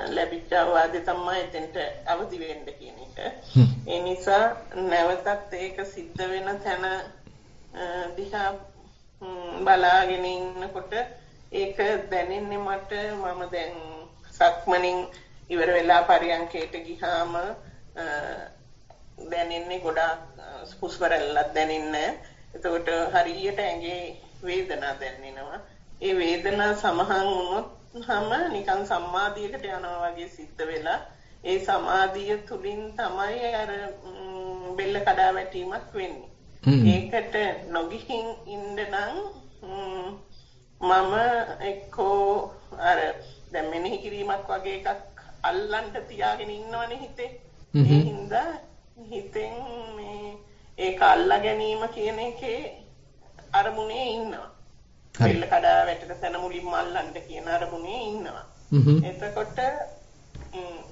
ලැබිච්ච අවවාදේ තමයි එතෙන්ට අවදි වෙන්න කියන එක. ඒ නිසා නැවතත් ඒක සිද්ධ වෙන තැන දිහා බලාගෙන ඉන්නකොට ඒක දැනෙන්නේ මට මම දැන් සක්මණින් ඉවර වෙලා පරියන්කේට ගිහාම දැනෙන්නේ ගොඩාක් හුස්ම රැල්ලක් දැනෙන්නේ. එතකොට හරියට ඇඟේ වේදනාවක් දැනෙනවා. ඒ වේදනාව සමහන් වුණොත් හැම නිකන් සම්මාදියකට යනවා වගේ සිද්ධ වෙලා ඒ සමාධිය තුලින් තමයි අර බෙල්ල කඩා වැටීමක් වෙන්නේ. ඒකට නොගිහින් ඉන්න නම් මම එක්කෝ අර දැන් මෙනෙහි කිරීමක් වගේ එකක් අල්ලන්න තියාගෙන ඉන්නවනේ හිතේ. ඒ හින්දා හිතෙන් මේ ඒක අල්ලා ගැනීම කියන එකේ අරමුණේ ඉන්නවා. බෙල්ල කඩා වැටෙන තැන මුලින්ම අල්ලන්න කියන අරමුණේ ඉන්නවා. එතකොට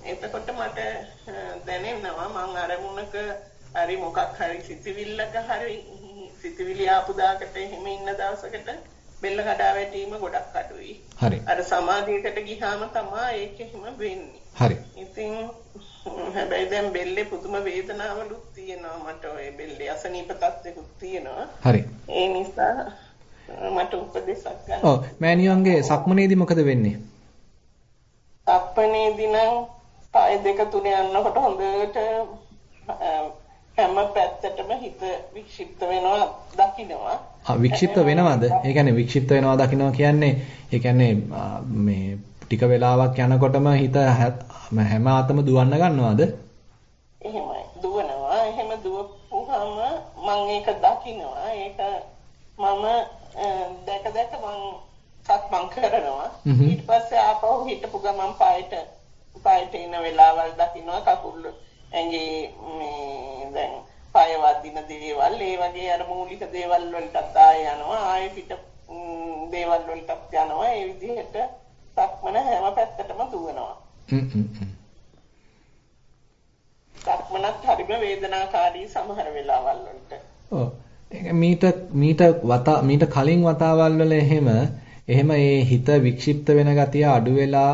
එතකොට මට දැනෙනවා මං අරමුණක හරි මොකක් හරි සිතවිල්ලක හරි සිතවිලි ආපු දාකට එහෙම ඉන්න දවසකට බෙල්ල කඩා වැටීම ගොඩක් අඩුයි. හරි. අර සමාධියකට ගියාම තමයි ඒක එහෙම වෙන්නේ. හරි. ඉතින් හැබැයි දැන් බෙල්ලේ පුදුම වේදනාවලුත් තියෙනවා මට ඔය බෙල්ලේ අසනීප තත්ත්වෙකුත් තියෙනවා. හරි. ඒ නිසා මට උපදේශක් ගන්න. ඔව් මෑණියන්ගේ සක්මනේදී මොකද වෙන්නේ? සක්මනේදී නම් පාය දෙක තුන යනකොට හොඳට හැම පැත්තටම හිත වික්ෂිප්ත වෙනවා දකින්නවා. ආ වික්ෂිප්ත වෙනවද? ඒ කියන්නේ වික්ෂිප්ත වෙනවා දකින්නවා කියන්නේ ඒ කියන්නේ මේ ටික වෙලාවක් යනකොටම හිත හැම ආතම දුවන්න ගන්නවද? එහෙමයි. දුවනවා. එහෙම දුවපුවාම මම ඒක දකින්නවා. ඒක මම දැක දැක මම සක්මන් කරනවා. ඊට පස්සේ ආපහු හිටපු ගමන් පායට පායට එන වෙලාවල් දකින්නවා. කකුල් ඇඟේ මේ දැන් පාය වදින දේවල් ඒ වගේ අර මූලික දේවල් වලටත් ආය යනවා. ආයෙ පිට දේවල් වලටත් යනවා. ඒ විදිහට සක්මන හැම පැත්තටම දුවනවා. සක්මනත් හරිම වේදනාකාරී සමහර වෙලාවල් වලට. ඔව් මීට මීට වතා මීට කලින් වතාවල් වල එහෙම එහෙම ඒ හිත වික්ෂිප්ත වෙන ගතිය අඩු වෙලා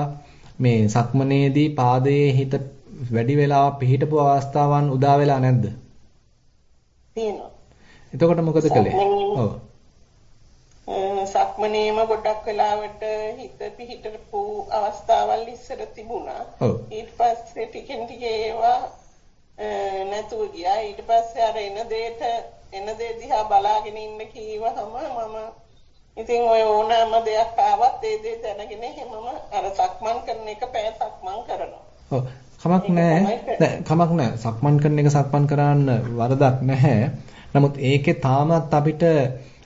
මේ සක්මනේදී පාදයේ හිත වැඩි වෙලාවක් පිහිටපු අවස්ථාවන් උදා වෙලා නැද්ද? තියෙනවා. එතකොට මොකද කළේ? ඔව්. සක්මනේම ගොඩක් වෙලාවට හිත පිහිටපු අවස්ථාවල් ඉස්සර තිබුණා. ඊට පස්සේ ටිකෙන් ටික ඒවා නැතුව ගියා. ඊට පස්සේ අර එන දෙයට එන දේ දිහා බලාගෙන ඉන්න කීවහම මම ඉතින් ඔය ඕනෑම දෙයක් ආවත් ඒ දේ දැනගෙන හැමම අර සක්මන් කරන එක පැය සක්මන් කරනවා. ඔව්. කමක් නැහැ. කමක් නැහැ. සක්මන් කරන එක සක්මන් කරන්න වරදක් නැහැ. නමුත් ඒකේ තාමත් අපිට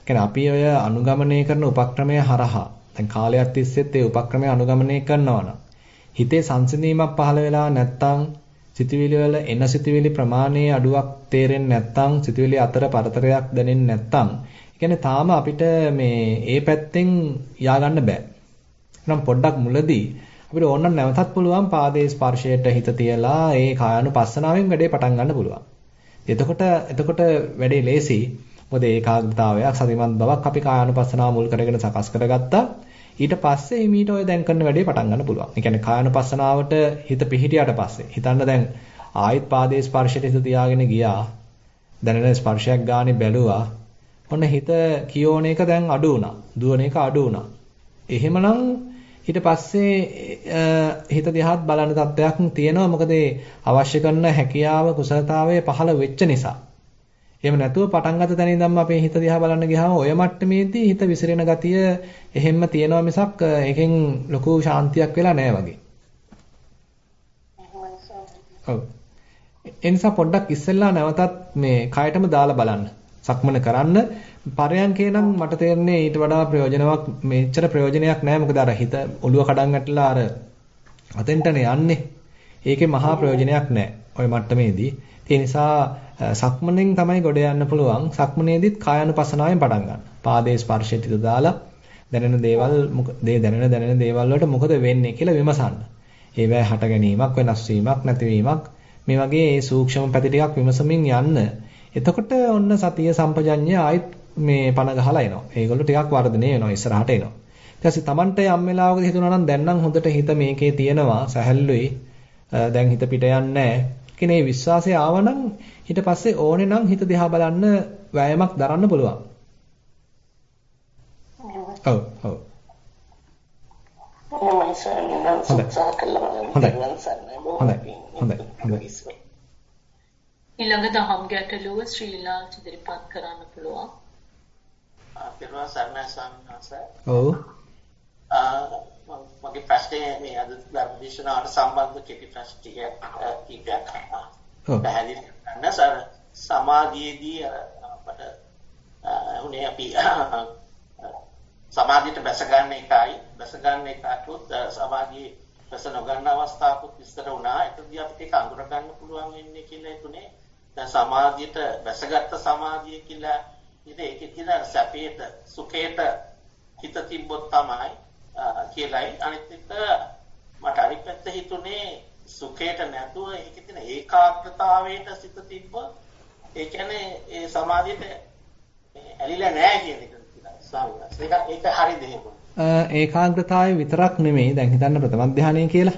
කියන්නේ අපි ඔය අනුගමනය කරන උපක්‍රමය හරහා දැන් කාලයක් තිස්සෙත් ඒ උපක්‍රමය අනුගමනය කරනවා නම් හිතේ සංසිඳීමක් පහළ වෙලා නැත්තම් සිතුවිලි වල එන සිතුවිලි ප්‍රමාණයේ අඩුවක් තේරෙන්නේ නැත්තම් සිතුවිලි අතර පරතරයක් දැනෙන්නේ නැත්තම් කියන්නේ තාම අපිට මේ ඒ පැත්තෙන් යා ගන්න බෑ. එහෙනම් පොඩ්ඩක් මුලදී අපිට ඕනනම් නැවතත් පුළුවන් පාදයේ ස්පර්ශයට හිත තියලා ඒ කායानुපස්සනාවෙන් වැඩේ පටන් ගන්න පුළුවන්. එතකොට එතකොට වැඩේ ලේසි. මොකද ඒකාග්‍රතාවයක් සතිමත් බවක් අපි කායानुපස්සනාව මුල් කරගෙන සකස් කරගත්තා. ඊට පස්සේ හිමීට ඔය දැන් කරන වැඩේ පටන් ගන්න පුළුවන්. ඒ කියන්නේ කායानुපස්සනාවට හිත පිහිටියට පස්සේ හිතන්න දැන් ආයිත් පාදයේ ස්පර්ශයට හිත තියාගෙන ගියා. දැනෙන ස්පර්ශයක් ගානේ බැලුවා. ඔන්න හිත කියෝන එක දැන් අඩු වුණා. දුවන එක අඩු වුණා. එහෙමනම් ඊට පස්සේ හිත දිහාත් බලන තත්ත්වයක් තියෙනවා. මොකද අවශ්‍ය කරන හැකියාව කුසලතාවය පහළ වෙච්ච නිසා. එහෙම නැතුව පටන් ගන්න තැන ඉඳන්ම අපේ හිත දිහා බලන්න ගියාම ඔය මට්ටමේදී හිත විසිරෙන ගතිය එහෙම්ම තියෙනවා මිසක් එකෙන් ලොකු ශාන්තියක් වෙලා නැහැ වගේ. ඔව්. ඒ නිසා පොඩ්ඩක් ඉස්සෙල්ලා නැවතත් මේ කයටම දාලා බලන්න. සක්මන කරන්න පරයන්කේ නම් මට තේරෙන්නේ ඊට වඩා ප්‍රයෝජනවත් මෙච්චර ප්‍රයෝජනයක් නැහැ. මොකද අර හිත ඔළුව කඩන් වැටලා අර අතෙන්ටනේ යන්නේ. ඒකේ මහා ප්‍රයෝජනයක් නැහැ. ওই මට්ටමේදී. ඒ නිසා සක්මණෙන් තමයි ගොඩ යන්න පුළුවන්. සක්මණේදීත් කායानुපසනාවෙන් පටන් ගන්න. පාදයේ ස්පර්ශයට ඉඳ දාලා දැනෙන දේවල් දේ දැනෙන දැනෙන දේවල් වලට මොකද වෙන්නේ කියලා විමසන්න. ඒවැ හට ගැනීමක් වෙනස් වීමක් නැතිවීමක් මේ වගේ ඒ සූක්ෂම පැති ටිකක් විමසමින් යන්න. එතකොට ඔන්න සතිය සම්පජඤ්ඤය ආයිත් මේ පණ ගහලා එනවා. ඒගොල්ලෝ ටිකක් වර්ධනය වෙනවා ඉස්සරහට එනවා. ඊට පස්සේ Tamanට යම් වෙලාවකදී හිතුණා නම් දැන් නම් හොඳට හිත මේකේ තියෙනවා සැහැල්ලුයි. දැන් හිත පිට යන්නේ නැහැ. කෙනේ විශ්වාසය ආවනම් ඊට පස්සේ ඕනේ නම් හිත දිහා බලන්න වෑයමක් දරන්න පුළුවන්. ඔව් ඔව්. හොඳයි. හොඳයි. හොඳයි. ඊළඟ දහම් ගැටලුව ශ්‍රී ලාල් ඉදිරිපත් කරන්න පුළුවන්. පිරුණා සර්ණයි ස්වාමීන් වහන්සේ. ඔව්. මගේ ප්‍රශ්නේ මේ අද ධර්මදේශනාවට සම්බන්ධ කෙටි ප්‍රශ්න ටිකක් කීපයක්. පැහැදිලි කරන්න සර සමාධියේදී අපට උනේ අපි සමාධියට බැස ගන්න එකයි බැස ගන්න එකටත් සමාධියේ බැස නොගන්න අවස්ථාවකුත් විස්තර වුණා. ඒකදී අපිට ඒක අඳුර ගන්න පුළුවන් වෙන්නේ කියලා හිතුනේ දැන් සමාධියට වැසගත්ත සමාධිය කියලා ඉතින් ඒකේ තියෙන සැපේට සුඛේට හිත තිබ්බොත් තමයි කියලායි අනිත් එක මට අනිත් පැත්ත හිතුනේ සුඛයට නැතුව ඒකේ තියෙන ඒකාග්‍රතාවයට සිත තිබ්බොත් ඒ කියන්නේ ඒ සමාධියට ඇලිලා නැහැ කියන එක ස්වාමීන් වහන්සේ. ඒක ඒක හරිද එහෙම? ඒකාග්‍රතාවය විතරක් නෙමෙයි. දැන් හිතන්න ප්‍රථම ධානය කියලා.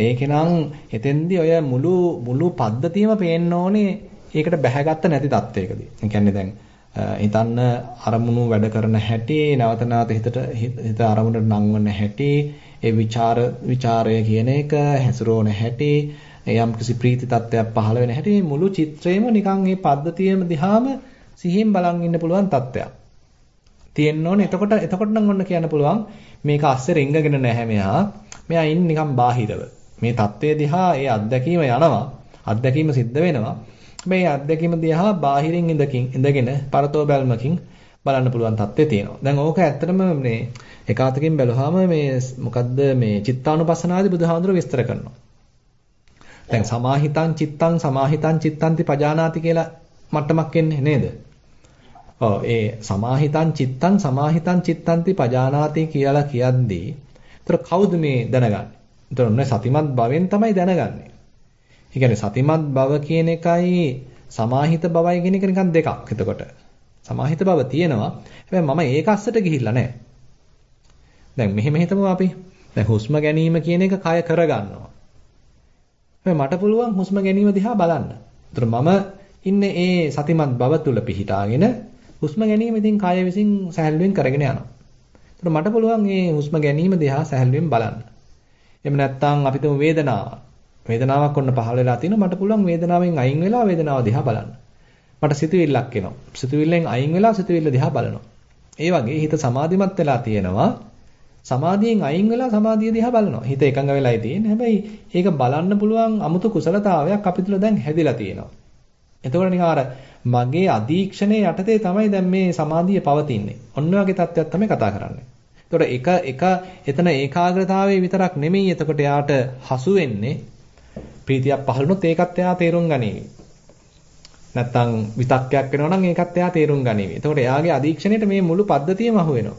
ඒකේනම් එතෙන්දී ඔය මුළු මුළු පද්ධතියම පේන්න ඕනේ ඒකට බැහැගත්ත නැති තත්වයකදී. ඒ කියන්නේ දැන් හිතන්න අරමුණු වැඩ කරන හැටි නැවත නැවත හිතට හිත අරමුණට නංවන හැටි ඒ ਵਿਚාර ਵਿਚාරය කියන එක හැසිරෝන හැටි යම් කිසි ප්‍රීති තත්ත්වයක් පහළ වෙන හැටි මුළු චිත්‍රයම නිකන් මේ පද්ධතියම දිහාම සිහියෙන් බලන් ඉන්න පුළුවන් තත්ත්වයක්. තියෙන්න ඕනේ. එතකොට එතකොට නම් ඔන්න කියන්න පුළුවන් මේක අස්සේ රෙංගගෙන නැහැ මෙයා. මෙයා ඉන්නේ නිකන් බාහිරව. මේ தත්ත්වය දිහා ඒ අත්දැකීම යනවා. අත්දැකීම සිද්ධ වෙනවා. මේ අත්දැකීම දිහා බාහිරින් ඉඳකින් ඉඳගෙන පරතෝ බැල්මකින් බලන්න පුළුවන් தත්ත්වය තියෙනවා. දැන් ඕක ඇත්තටම මේ එකාතකින් බැලුවාම මේ මොකද්ද මේ චිත්තානුපස්සනාදී බුදුහාඳුර විස්තර කරනවා. දැන් සමාහිතං චිත්තං සමාහිතං චිත්තන්ති පජානාති කියලා මට්ටමක් එන්නේ නේද? ඔව් ඒ සමාහිතං චිත්තං සමාහිතං චිත්තන්ති පජානාති කියලා කියද්දී ඒතර කවුද මේ දැනගන්නේ? ඒතර ඔන්න සතිමත් භවෙන් තමයි දැනගන්නේ. ඒ කියන්නේ සතිමත් භව කියන එකයි සමාහිත භවයි කියන එක නිකන් දෙකක්. එතකොට සමාහිත භව තියෙනවා. හැබැයි මම ඒක අස්සට ගිහිල්ලා නැහැ. දැන් මෙහෙම හිතමු අපි. දැන් හුස්ම ගැනීම කියන එක කය කරගන්නවා. හැබැයි මට පුළුවන් හුස්ම ගැනීම දිහා බලන්න. ඒතර මම ඉන්නේ ඒ සතිමත් භව තුල පිහිටාගෙන හුස්ම ගැනීම ඉතින් කය විසින් සැහැල්ලුවෙන් කරගෙන යනවා. ඒතර මට පුළුවන් මේ හුස්ම ගැනීම දිහා සැහැල්ලුවෙන් බලන්න. එහෙම නැත්නම් අපි තුමු වේදනාව. වේදනාවක් ඔන්න පහළ වෙලා තිනවා මට පුළුවන් වේදනාවෙන් අයින් වෙලා වේදනාව දිහා බලන්න. මට සිතුවිල්ලක් එනවා. සිතුවිල්ලෙන් අයින් වෙලා සිතුවිල්ල දිහා බලනවා. ඒ වගේ හිත සමාධිමත් වෙලා තියෙනවා. සමාධියෙන් අයින් වෙලා සමාධිය දිහා බලනවා. හිත එකඟ වෙලායි තියෙන්නේ. හැබැයි ඒක බලන්න පුළුවන් 아무තු කුසලතාවයක් අපි තුල දැන් හැදිලා තියෙනවා. එතකොට නිකන් අර මගේ අධීක්ෂණයේ යටතේ තමයි දැන් මේ සමාධිය පවතින්නේ. ඔන්න ඔයගේ තත්ත්වයක් තමයි කතා කරන්නේ. එතකොට එක එක එතන ඒකාග්‍රතාවයේ විතරක් නෙමෙයි එතකොට යාට හසු වෙන්නේ ප්‍රීතියක් පහළුනොත් ඒකත් එයා තේරුම් ගනීවි. නැත්තම් විතක්කයක් වෙනවා නම් ඒකත් එයා තේරුම් ගනීවි. එතකොට එයාගේ අධීක්ෂණයට මේ මුළු පද්ධතියම අහු වෙනවා.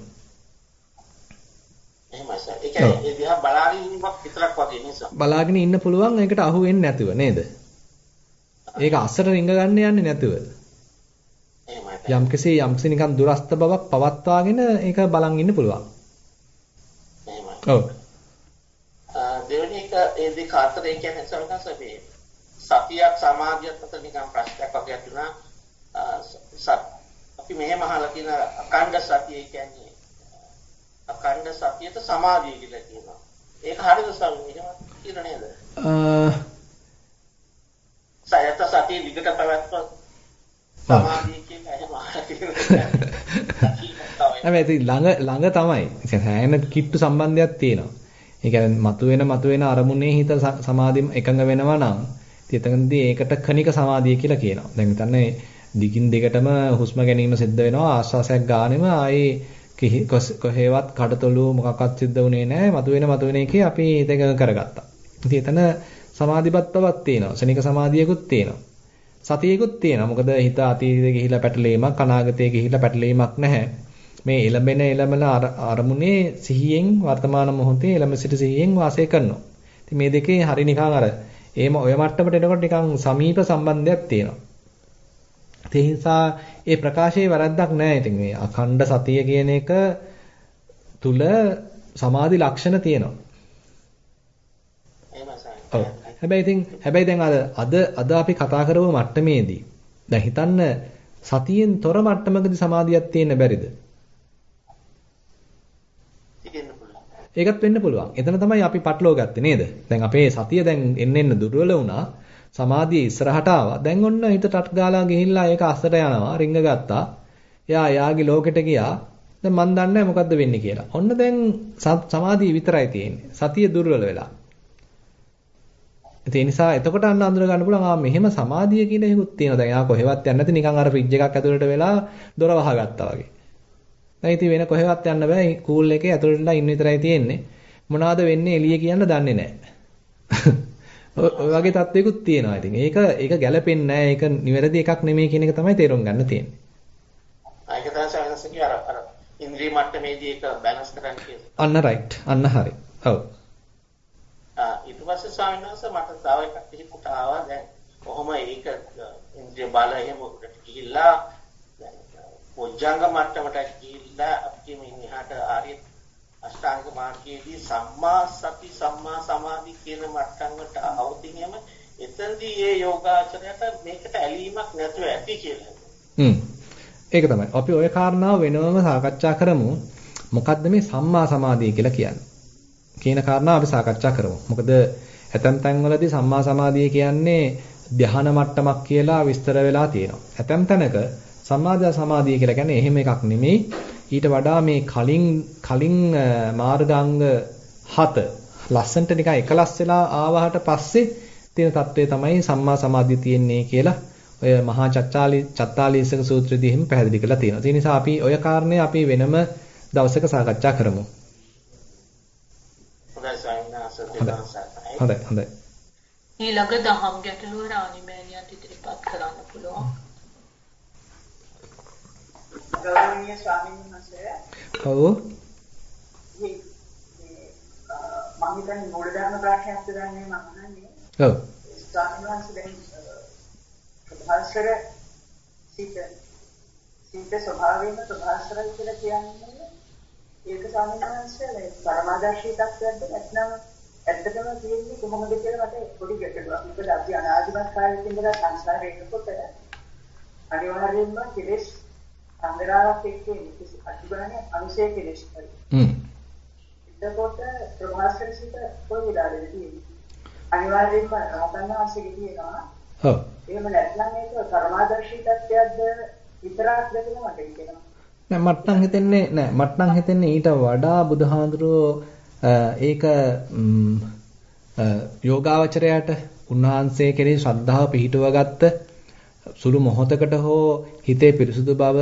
එහෙමයි සර්. ඒ කියන්නේ ඒ දිහා බලාගෙන ඉන්නවක් විතරක් වගේ නිසා. බලාගෙන ඉන්න පුළුවන් ඒකට අහු වෙන්නේ නැතුව නේද? ඒක අස්සට රිංග ගන්න යන්නේ නැතුව. යම්කිසි යම්කිසි නිකන් දුරස්ත බවක් පවත්වාගෙන ඒක බලන් ඉන්න පුළුවන්. ඔව්. ඒ දෙක අතර ඒ කියන්නේ සමහරවිට මේ සතියක් සමාධියක් අතර නිකන් ප්‍රශ්නයක් වගේ තුනා අපි මෙහෙම අහලා කියන අඛණ්ඩ සතිය කියන්නේ අඛණ්ඩ සතියට සමාධිය කියලා කියනවා. ඒක හරිද ස්වාමීනි? එහෙම කියන නේද? සයත සතිය විකට පැවැත්වුවොත් සමාධිය කියන්නේ එහෙම *laughs* හැබැයි ළඟ ළඟ තමයි. කියන්නේ කිට්ටු සම්බන්ධයක් තියෙනවා. ඒ කියන්නේ මතුවෙන මතුවෙන අරමුණේ හිත සමාධි එකඟ වෙනවා නම් ඉතින් එතනදී ඒකට කණික සමාධිය කියලා කියනවා. දැන් හිතන්නේ දිගින් දිගටම හුස්ම ගැනීම සිද්ධ වෙනවා ආශ්වාසයක් ගානෙම ආයේ කොහේවත් කඩතොළු මොකක්වත් සිද්ධ වුණේ නැහැ. මතුවෙන මතුවෙන එකේ අපි හිත එකඟ කරගත්තා. ඉතින් එතන සමාධිපත් බවක් තියෙනවා. ශනික සමාධියකුත් තියෙනවා. සතියකුත් තියෙනවා. මොකද හිත අතීතයේ ගිහිලා පැටලීමක් අනාගතයේ ගිහිලා පැටලීමක් නැහැ. මේ එළඹෙන එළමන අරමුණේ සිහියෙන් වර්තමාන මොහොතේ එළඹ සිට සිහියෙන් වාසය කරනවා. ඉතින් මේ දෙකේ හරි නිකන් අර එහෙම ඔය මට්ටමට එනකොට නිකන් සමීප සම්බන්ධයක් තියෙනවා. ඒ නිසා ඒ ප්‍රකාශයේ වැරද්දක් නැහැ. ඉතින් මේ අඛණ්ඩ සතිය කියන එක තුල සමාධි ලක්ෂණ තියෙනවා. ඔව්. හැබැයි ඉතින් හැබැයි දැන් අද අද අපි කතා කරපු මට්ටමේදී දැන් හිතන්න සතියෙන් තොර මට්ටමකදී සමාධියක් තියෙන්න බැරිද? ඒකත් වෙන්න පුළුවන්. එතන තමයි අපි පටලව ගත්තේ නේද? දැන් අපේ සතිය දැන් එන්න එන්න දුර්වල වුණා. සමාධිය ඉස්සරහට ආවා. දැන් ඔන්න හිත ටට් ගාලා ගිහිල්ලා ඒක අස්සට යනවා. රිංග ගත්තා. එයා යාගේ ලෝකෙට ගියා. දැන් මන් දන්නේ මොකද්ද වෙන්නේ කියලා. ඔන්න දැන් සමාධිය විතරයි තියෙන්නේ. සතිය දුර්වල වෙලා. ඒ නිසා එතකොට අන්න අඳුර ගන්න පුළුවන් ආ මෙහෙම සමාධිය කියලා එකකුත් තියෙනවා. දැන් යා කොහෙවත් යන්නේ නැති නිකන් අර ෆ්‍රිජ් එකක් ඇතුළට වෙලා දොර වහගත්තා වගේ. දැන් ඉතින් වෙන කොහෙවත් යන්න බෑ. කූල් එකේ ඇතුළටලා ඉන්න විතරයි තියෙන්නේ. මොනවාද වෙන්නේ එළිය කියන්න දන්නේ නැහැ. *laughs* ඔය වගේ තත්වයකුත් තියෙනවා. ඉතින් ඒක ඒක ගැළපෙන්නේ නැහැ. ඒක නිවැරදි එකක් නෙමෙයි කියන එක තමයි තේරුම් ගන්න තියෙන්නේ. ඒක තමයි සායනසකේ අර අර ඉන්ද්‍රිය මට්ටමේදී ඒක බැලන්ස් කරන්න කියලා. අන්න රයිට්. අන්න හරි. ඔව්. ආ ඊට පස්සේ ස්වාමීන් වහන්සේ මට තව එකක් පිළිකුට ආවා දැන් කොහොම ඒක ඉන්ද්‍රිය බල එහෙම උඩට ගිහිල්ලා පොජ්ජංග මට්ටමට ගිහිල්ලා අපි කියමු ඉන්නහට ආර්ය අෂ්ටාංග මාර්ගයේදී සම්මා සති සම්මා සමාධි කියන මට්ටමකට අවදිනයම එතෙන්දී මේ යෝගාචරයට මේකට ඇලීමක් නැතුව ඇති කියලා. හ්ම්. ඒක තමයි. අපි ওই කාරණාව වෙනවම සාකච්ඡා කරමු. මොකද්ද මේ සම්මා සමාධිය කියලා කියන්නේ? කියන කාරණාව අපි සාකච්ඡා කරමු. මොකද ඇතැම් තැන්වලදී සම්මා සමාධිය කියන්නේ ධ්‍යාන මට්ටමක් කියලා විස්තර වෙලා තියෙනවා. ඇතැම් තැනක සම්මාද සමාධිය කියලා කියන්නේ එහෙම එකක් නෙමෙයි. ඊට වඩා මේ කලින් කලින් මාර්ගාංග 7 ලස්සන්ට නිකන් එකලස් වෙලා ආවහට පස්සේ තියෙන தત્ත්වය තමයි සම්මා සමාධිය තියෙන්නේ කියලා ඔය මහා චත්තාලි චත්තාලීසක සූත්‍රයේදී එහෙම පැහැදිලි කරලා තියෙනවා. ඒ නිසා අපි ඔය කාරණේ අපි වෙනම දවසක සාකච්ඡා කරමු. හොඳයි හොඳයි. ඊළඟ දහම් ගැටලුව රාණිමෑණියන්ට ඉදිරිපත් කරන්න පුළුවන්. ගෞරවනීය ස්වාමීන් වහන්සේ. ඔව්. මම හිතන්නේ මූලධර්ම ප්‍රශ්නයක් දන්නේ මම අහන්නේ. ඔව්. ස්වාමීන් වහන්සේ දැන් ප්‍රභාස්වර සිත සිත ස්වභාවයෙන්ම ප්‍රභාස්වරයි කියලා කියන්නේ ඒක ස්වාමීන් වහන්සේ පරමාදර්ශී තත්ත්වයක්ද නැත්නම් ඇත්තටම තියෙන්නේ කොහොමද කියලා මට පොඩි ගැටලුවක්. මොකද අපි අනාදිමත් කාලෙක ඉඳලා සංසාරේ ඉන්නකොට අනිවාර්යයෙන්ම කෙලෙස් සංගරාවක් එක්ක කිසි අතිගණනේ අනුසය කෙලෙස් කරයි. හ්ම්. එතකොට ප්‍රභාස්වර සිත කොයි විලාදෙද තියෙන්නේ? අනිවාර්යයෙන්ම රහතන් වහන්සේගේ තියෙනවා. ඔව්. එහෙම නැත්නම් මේක කර්මාදර්ශී තත්ත්වයක්ද විතරක්ද කියලා මට හිතෙනවා. නෑ මට නම් හිතෙන්නේ නෑ මට නම් හිතෙන්නේ ඊට වඩා බුදුහාඳුරෝ ඒක යෝගාවචරයට උන්වහන්සේ කෙරෙහි ශ්‍රද්ධාව පිහිටුව ගත්ත සුළු මොහොතකට හෝ හිතේ පිරිසුදු බව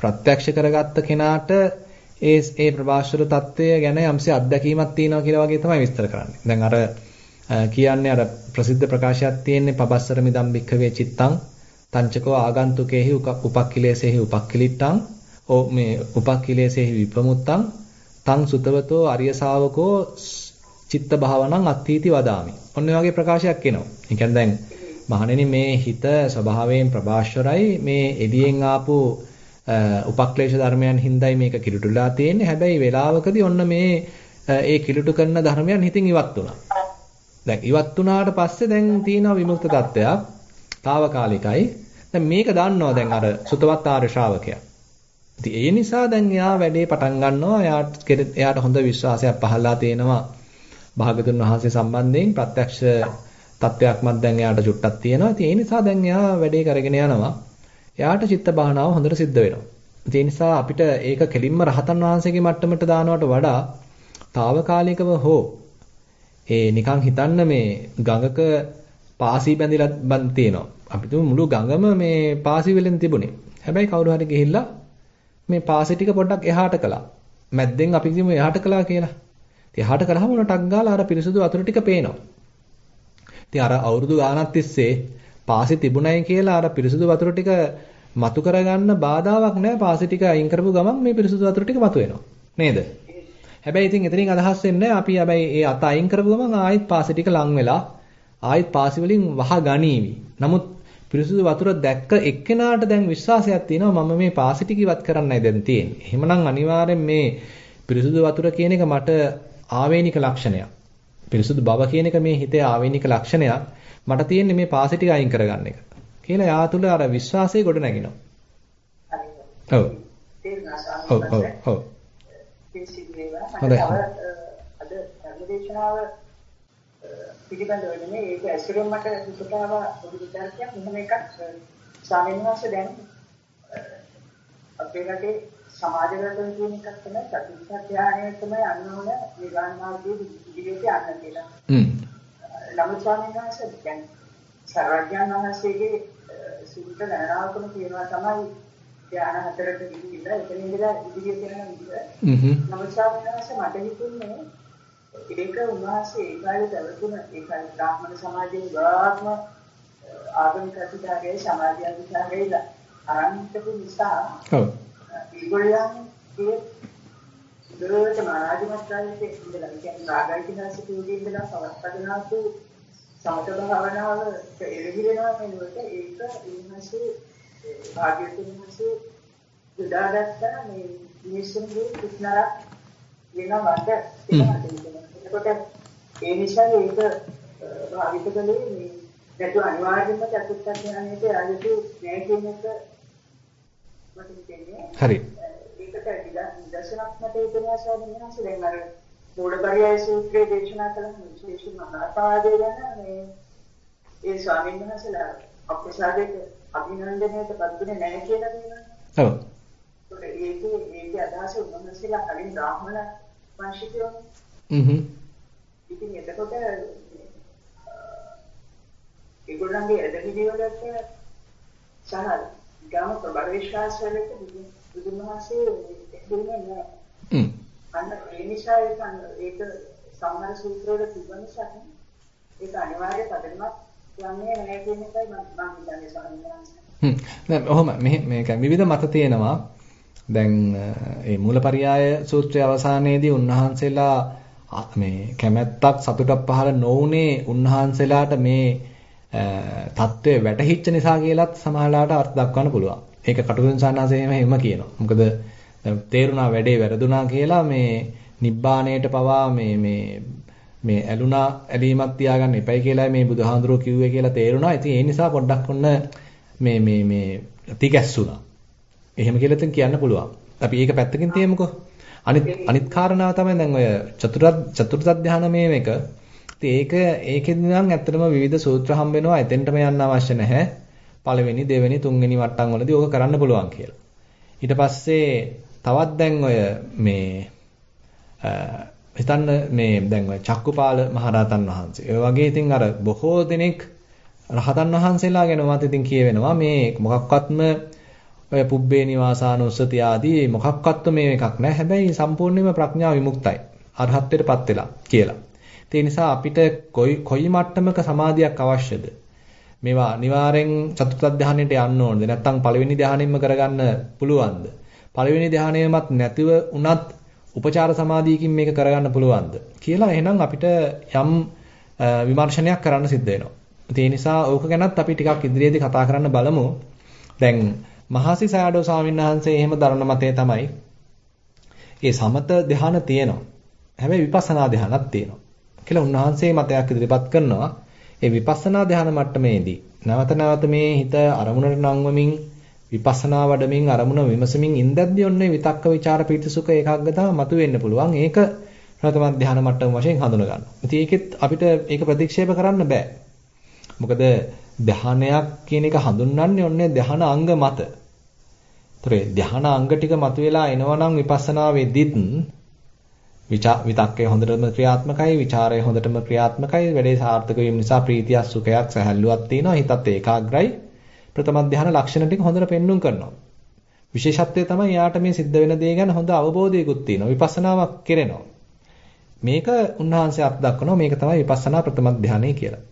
ප්‍රත්‍යක්ෂ කරගත්ත කෙනාට ඒ ඒ ප්‍රභාෂර தত্ত্বය ගැන යම්සේ අත්දැකීමක් තියෙනවා කියලා වගේ තමයි විස්තර කරන්නේ. දැන් අර කියන්නේ අර ප්‍රසිද්ධ ප්‍රකාශයක් තියෙන්නේ පබස්සර මිදම් භික්ඛවේ චිත්තං තංචකෝ ආගන්තුකේහි උපක්ඛිලේසේහි උපක්ඛිලිට්ටං ඕ මේ උපක්ඛිලේසේහි විපමුත්තං තං සුතවතෝ අරිය ශාවකෝ චිත්ත භාවනං අත්ථීති වදාමි. ඔන්න ඔය වගේ ප්‍රකාශයක් එනවා. ඒ කියන්නේ දැන් මහණෙනි මේ හිත ස්වභාවයෙන් ප්‍රභාෂරයි මේ එළියෙන් ආපු උපක්ලේශ ධර්මයන් හින්දායි මේක කිලුටුලා තියෙන්නේ. හැබැයි වේලාවකදී ඔන්න මේ ඒ කිලුටු කරන ධර්මයන් හිතින් ඉවත් වුණා. දැන් ඉවත් වුණාට පස්සේ දැන් තියෙනවා විමුක්ත තත්ත්වයක්. తాවකාලිකයි. දැන් මේක දන්නවා දැන් අර සුතවත් ආර්ය ශ්‍රාවකයා. ඉතින් ඒ නිසා දැන් එයා වැඩේ පටන් ගන්නවා. එයාට එයාට හොඳ විශ්වාසයක් පහළලා තියෙනවා. භාගතුන් වහන්සේ සම්බන්ධයෙන් ප්‍රත්‍යක්ෂ තත්වයක්මත් දැන් එයාට චුට්ටක් තියෙනවා. ඉතින් ඒ නිසා දැන් එයා වැඩේ කරගෙන යනවා. එයාට චිත්ත භාවනාව හොඳට සිද්ධ වෙනවා. ඒ නිසා අපිට ඒක කෙලින්ම රහතන් වහන්සේගේ මට්ටමට දානවට වඩා తాවකාලිකව හෝ ඒ නිකන් හිතන්න මේ ගඟක පාසි බැඳිලා බන් තියෙනවා. අපි මුළු ගඟම මේ පාසි වලින් තිබුණේ. හැබැයි කවුරු හරි ගිහිල්ලා මේ පාසි ටික පොඩ්ඩක් එහාට කළා. මැද්දෙන් අපි කියමු එහාට කළා කියලා. ඉතින් එහාට කළාම උන ටක් ගාලා අර පිරිසුදු වතුර ටික පේනවා. ඉතින් අර අවුරුදු ගාණක් තිස්සේ පාසි තිබුණයි කියලා අර පිරිසුදු වතුර ටික මතු කරගන්න බාධාවක් නැහැ. පාසි ටික අයින් කරපු ගමන් මේ පිරිසුදු වතුර ටික මතුවෙනවා. නේද? හැබැයි ඉතින් එතනින් අදහස් වෙන්නේ අපි හැබැයි ඒ අත අයින් කරපු ගමන් ආයෙත් පාසි ටික ලං වෙලා ආයෙත් පාසි වලින් වහ ගනීවි. නමුත් පිරිසුදු වතුර දැක්ක එක්කෙනාට දැන් විශ්වාසයක් තියෙනවා මම මේ පාසි ටික ඉවත් කරන්නයි දැන් තියෙන්නේ. එහෙමනම් අනිවාර්යෙන් මේ පිරිසුදු වතුර කියන එක මට ආවේනික ලක්ෂණයක්. පිරිසුදු බව කියන එක මේ හිතේ ආවේනික ලක්ෂණයක්. මට තියෙන්නේ මේ පාසි ටික අයින් කරගන්න එක. කියලා යා තුල අර විශ්වාසය ගොඩ නැගිනවා. ඔව්. ඔව් ඔව් ඔව්. හොඳයි. අද ධර්මදේශනාව පිළිබඳව නෙමෙයි ඒක ඇසුරෙන් මට හිතාව පොඩි විචාරයක් මෙහෙම එකක් ස්වාමීන් වහන්සේ දැන් අපේ රටේ සමාජගත කියන එකක් තමයි චතුර්ථ ධානය තමයි අන්නෝන නිවන් මාර්ගයේ ඉදිරියට යන්න කියලා. හ්ම්. නමුත් ස්වාමීන් වහන්සේ දැන් සර්වඥාන් වහන්සේගේ සූත්‍ර ගණනාවකම කියනවා තමයි ධාන හතරට ගිහිල්ලා එතන ඉඳලා ඉදිරියට යන විදිහ. හ්ම්. නමුත් ස්වාමීන් වහන්සේ මට හිතුනේ ඒක උන්වහන්සේ ඒ කාලේ පැවතුන ඒ කාලේ බ්‍රාහ්මණ සමාජයේ ගාත්ම ආගමික අධිකාරයේ සමාජ අධිකාරයේ අරන්තපු නිසා ඔව් ඒගොල්ලන්ගේ දුරට මනාදිමත්තාවේ ඉඳලා. කියන්නේ රාගයිතිහාසික යුගයේ ඉඳලා පවත්වාගෙන ආපු සමත භාවනාව එළගිරෙනවා වෙනුවට ඒක උන්වහන්සේ භාග්‍යවතුන් වහන්සේ යොදාගත්තා මේ මිනිස්සුන්ගේ කුස්නරක් වෙනවට එතකොට ඒ නිසා ඒක භාවිත කළේ මේ නැතු අනිවාර්යයෙන්ම චතුත්ථ ඥානයේ ආයතු නෑ කියන එක මට හිතෙන්නේ හරි ඒකට නිදර්ශනක් මත ඉතිහාස වහන්සේ දැන් අර මූලපරියාය සූත්‍රයේ දේශනා කළ විශේෂ මහාපාදේ ගැන මේ ඒ ස්වාමීන් වහන්සේලා අප්‍රසාදයට අභිනන්දනයට පත්ුනේ නැහැ කියලා කියනවා. ඔව්. ඒකේ ඒකේ අදහස උන්වහන්සේලා කලින් බ්‍රාහ්මණ වංශිකයෝ. හ්ම්. ඉතින් එතකොට ඒගොල්ලන්ගේ එදවිදි වලට සහ ගාම ප්‍රබල විශ්වාස වලට බුදුන් වහන්සේ දෙන්නේ. හ්ම්. අන්න ඒ නිසා ඒක ඒක සම්මර සූත්‍රවල තිබෙන නිසා ඒක අනිවාර්ය පදනමක් යන්නේ නැහැ කියන එකයි මම හිතන්නේ සමහරවිට. හ්ම්. දැන් ඔහොම මේ මේක විවිධ මත තියෙනවා. දැන් මේ මූලපරියාය සූත්‍රයේ අවසානයේදී උන්වහන්සේලා මේ කැමැත්තක් සතුටක් පහළ නොවුනේ උන්වහන්සේලාට මේ தત્ත්වය වැටහිච්ච නිසා කියලත් සමහරලාට අර්ථ දක්වන්න පුළුවන්. ඒක කටුකුරුන් සානාසයෙන් එහෙම කියනවා. මොකද තේරුණා වැඩේ වැරදුනා කියලා මේ නිබ්බාණයට පවා මේ මේ මේ ඇලුනා ඇලීමක් තියාගන්න එපයි කියලා මේ බුදුහාඳුරෝ කිව්වේ කියලා තේරුණා. ඉතින් ඒ නිසා පොඩ්ඩක් ඔන්න මේ මේ මේ තිගැස්සුණා. එහෙම කියලා ඉතින් කියන්න පුළුවන්. අපි ඒක පැත්තකින් තියමුකෝ. අනිත් අනිත් කාරණාව තමයි දැන් ඔය චතුරාර්ය චතුර්ථ ධානය මේක. ඉතින් ඒක ඒකෙදි නම් ඇත්තටම විවිධ සූත්‍ර හම්බ වෙනවා. එතෙන්ටම යන්න අවශ්‍ය නැහැ. පළවෙනි, දෙවෙනි, තුන්වෙනි වට්ටම් වලදී ඕක කරන්න පුළුවන් කියලා. ඊට පස්සේ තවත් දැන් ඔය මේ හිතන්න මේ දැන් ඔය චක්කුපාල මහරහතන් වහන්සේ. ඒ වගේ ඉතින් අර බොහෝ දෙනෙක් රහතන් වහන්සේලා ගැනවත් ඉතින් කියවෙනවා මේ මොකක්වත්ම ඔය පුබ්බේ නිවාසානුස්සති ආදී මොකක්වත්ම මේ එකක් නැහැ. හැබැයි සම්පූර්ණයෙන්ම ප්‍රඥා විමුක්තයි. අරහත්ත්වයටපත් වෙලා කියලා. ඒ නිසා අපිට කොයි කොයි මට්ටමක සමාධියක් අවශ්‍යද? මේවා අනිවාර්යෙන් චතුර්ථ ධානයට යන්න ඕනද? නැත්නම් පළවෙනි ධානයෙන්ම කරගන්න පුළුවන්ද? පළවෙනි ධානයමත් නැතිව උනත් උපචාර සමාධියකින් මේක කරගන්න පුළුවන්ද කියලා එහෙනම් අපිට යම් විමර්ශනයක් කරන්න සිද්ධ වෙනවා. ඒ නිසා ඕක ගැනත් අපි ටිකක් ඉදිරියේදී කතා කරන්න බලමු. දැන් මහසි සයඩෝ ස්වාමීන් වහන්සේ එහෙම දරන මතය තමයි ඒ සමත ධාන තියෙනවා. හැබැයි විපස්සනා ධානක් තියෙනවා. කියලා උන්වහන්සේ මතයක් ඉදිරිපත් කරනවා. ඒ විපස්සනා ධාන මට්ටමේදී නැවත නැවත මේ හිත අරමුණට නංවමින් විපස්සනා වඩමින් අරමුණ විමසමින් ඉඳද්දී ඔන්නේ විතක්ක ਵਿਚාර පීතිසුඛ ඒකාග්‍රතාව මතුවෙන්න පුළුවන්. ඒක ප්‍රථම ධාන මට්ටම වශයෙන් හඳුන ගන්න. ඉතින් ඒකෙත් අපිට ඒක ප්‍රතික්ෂේප කරන්න බෑ. මොකද ධානයක් කියන එක හඳුන්වන්නේ ඔන්නේ ධාන අංග මත. ඒතරේ ධාන අංග ටික මතුවලා එනවනම් විපස්සනා වෙද්දිත් විතක්කය හොඳටම ක්‍රියාත්මකයි, ਵਿਚාරය හොඳටම ක්‍රියාත්මකයි. වැඩේ සාර්ථක වීම නිසා ප්‍රීතියක්, සුඛයක්, සැහැල්ලුවක් තියෙනවා. හිතත් ඒකාග්‍රයි. ප්‍රථම ධානය ලක්ෂණ ටික හොඳට පෙන්눔 කරනවා. විශේෂත්වය තමයි යාට මේ සිද්ධ වෙන දේ ගැන හොඳ අවබෝධයකුත් තියෙනවා. විපස්සනාවක් කෙරෙනවා. මේක උන්වහන්සේ අත් දක්වනවා. මේක තමයි විපස්සනා ප්‍රථම ධානය කියලා.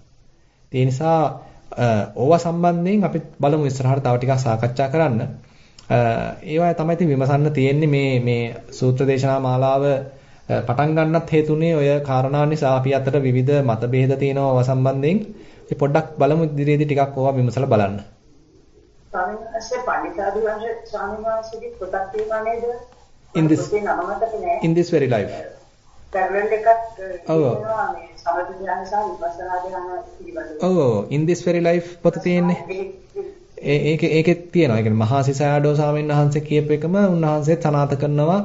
ඒ නිසා ඕවා සම්බන්ධයෙන් අපි බලමු ඉස්සරහට තව ටිකක් සාකච්ඡා කරන්න. ඒවා තමයි ඉතින් විමසන්න තියෙන්නේ මේ මේ සූත්‍ර දේශනා මාලාව පටන් ගන්නත් හේතුනේ ඔය කාරණා නිසා අපි අතර විවිධ මතභේද තියෙනවා සම්බන්ධයෙන්. ඉතින් පොඩ්ඩක් බලමු ඉදිරියේදී ටිකක් ඕවා විමසලා බලන්න. ස්වාමීන් වහන්සේ පඬිතාදු වහන්සේ ස්වාමීන් වහන්සේගේ පොතක් තියෙනවා නේද? In this in this very life. Parallel එකක් තියෙනවා මේ සමථ ධ්‍යාන සහ විපස්සනා ධ්‍යාන පිළිබඳව. ඔව් in this very life පොත තියෙන්නේ. ඒ ඒකේ ඒකේ තියෙනවා. ඒ කියන්නේ මහා සිසාඩෝ ස්වාමීන් වහන්සේ කියපු එකම උන්වහන්සේ සනාත කරනවා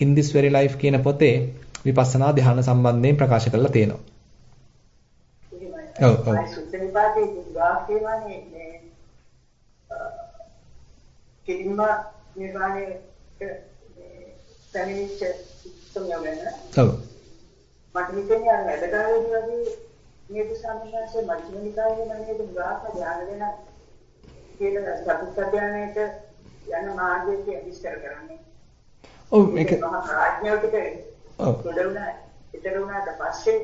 in this very life කියන පොතේ විපස්සනා ධ්‍යාන සම්බන්ධයෙන් ප්‍රකාශ කරලා තියෙනවා. ඔව් ඔව්. මේ කිරිම නිර්වාණයට පැමිණිච්ච උත්සවය ගැන. ඔව්. මට හිතෙන්නේ අර වැඩකාරයේදී වගේ නේද සම්මාසයේ මධ්‍යම නිකායේ නේද ගාක ධ්‍යාන වෙන කියලා චතුත්ථ ධ්‍යානයට යන මාර්ගය විස්තර කරන්නේ. ඔව් මේක ප්‍රඥාව ටික ඔව් ගොඩවුණා ඊතර වුණාට පස්සේ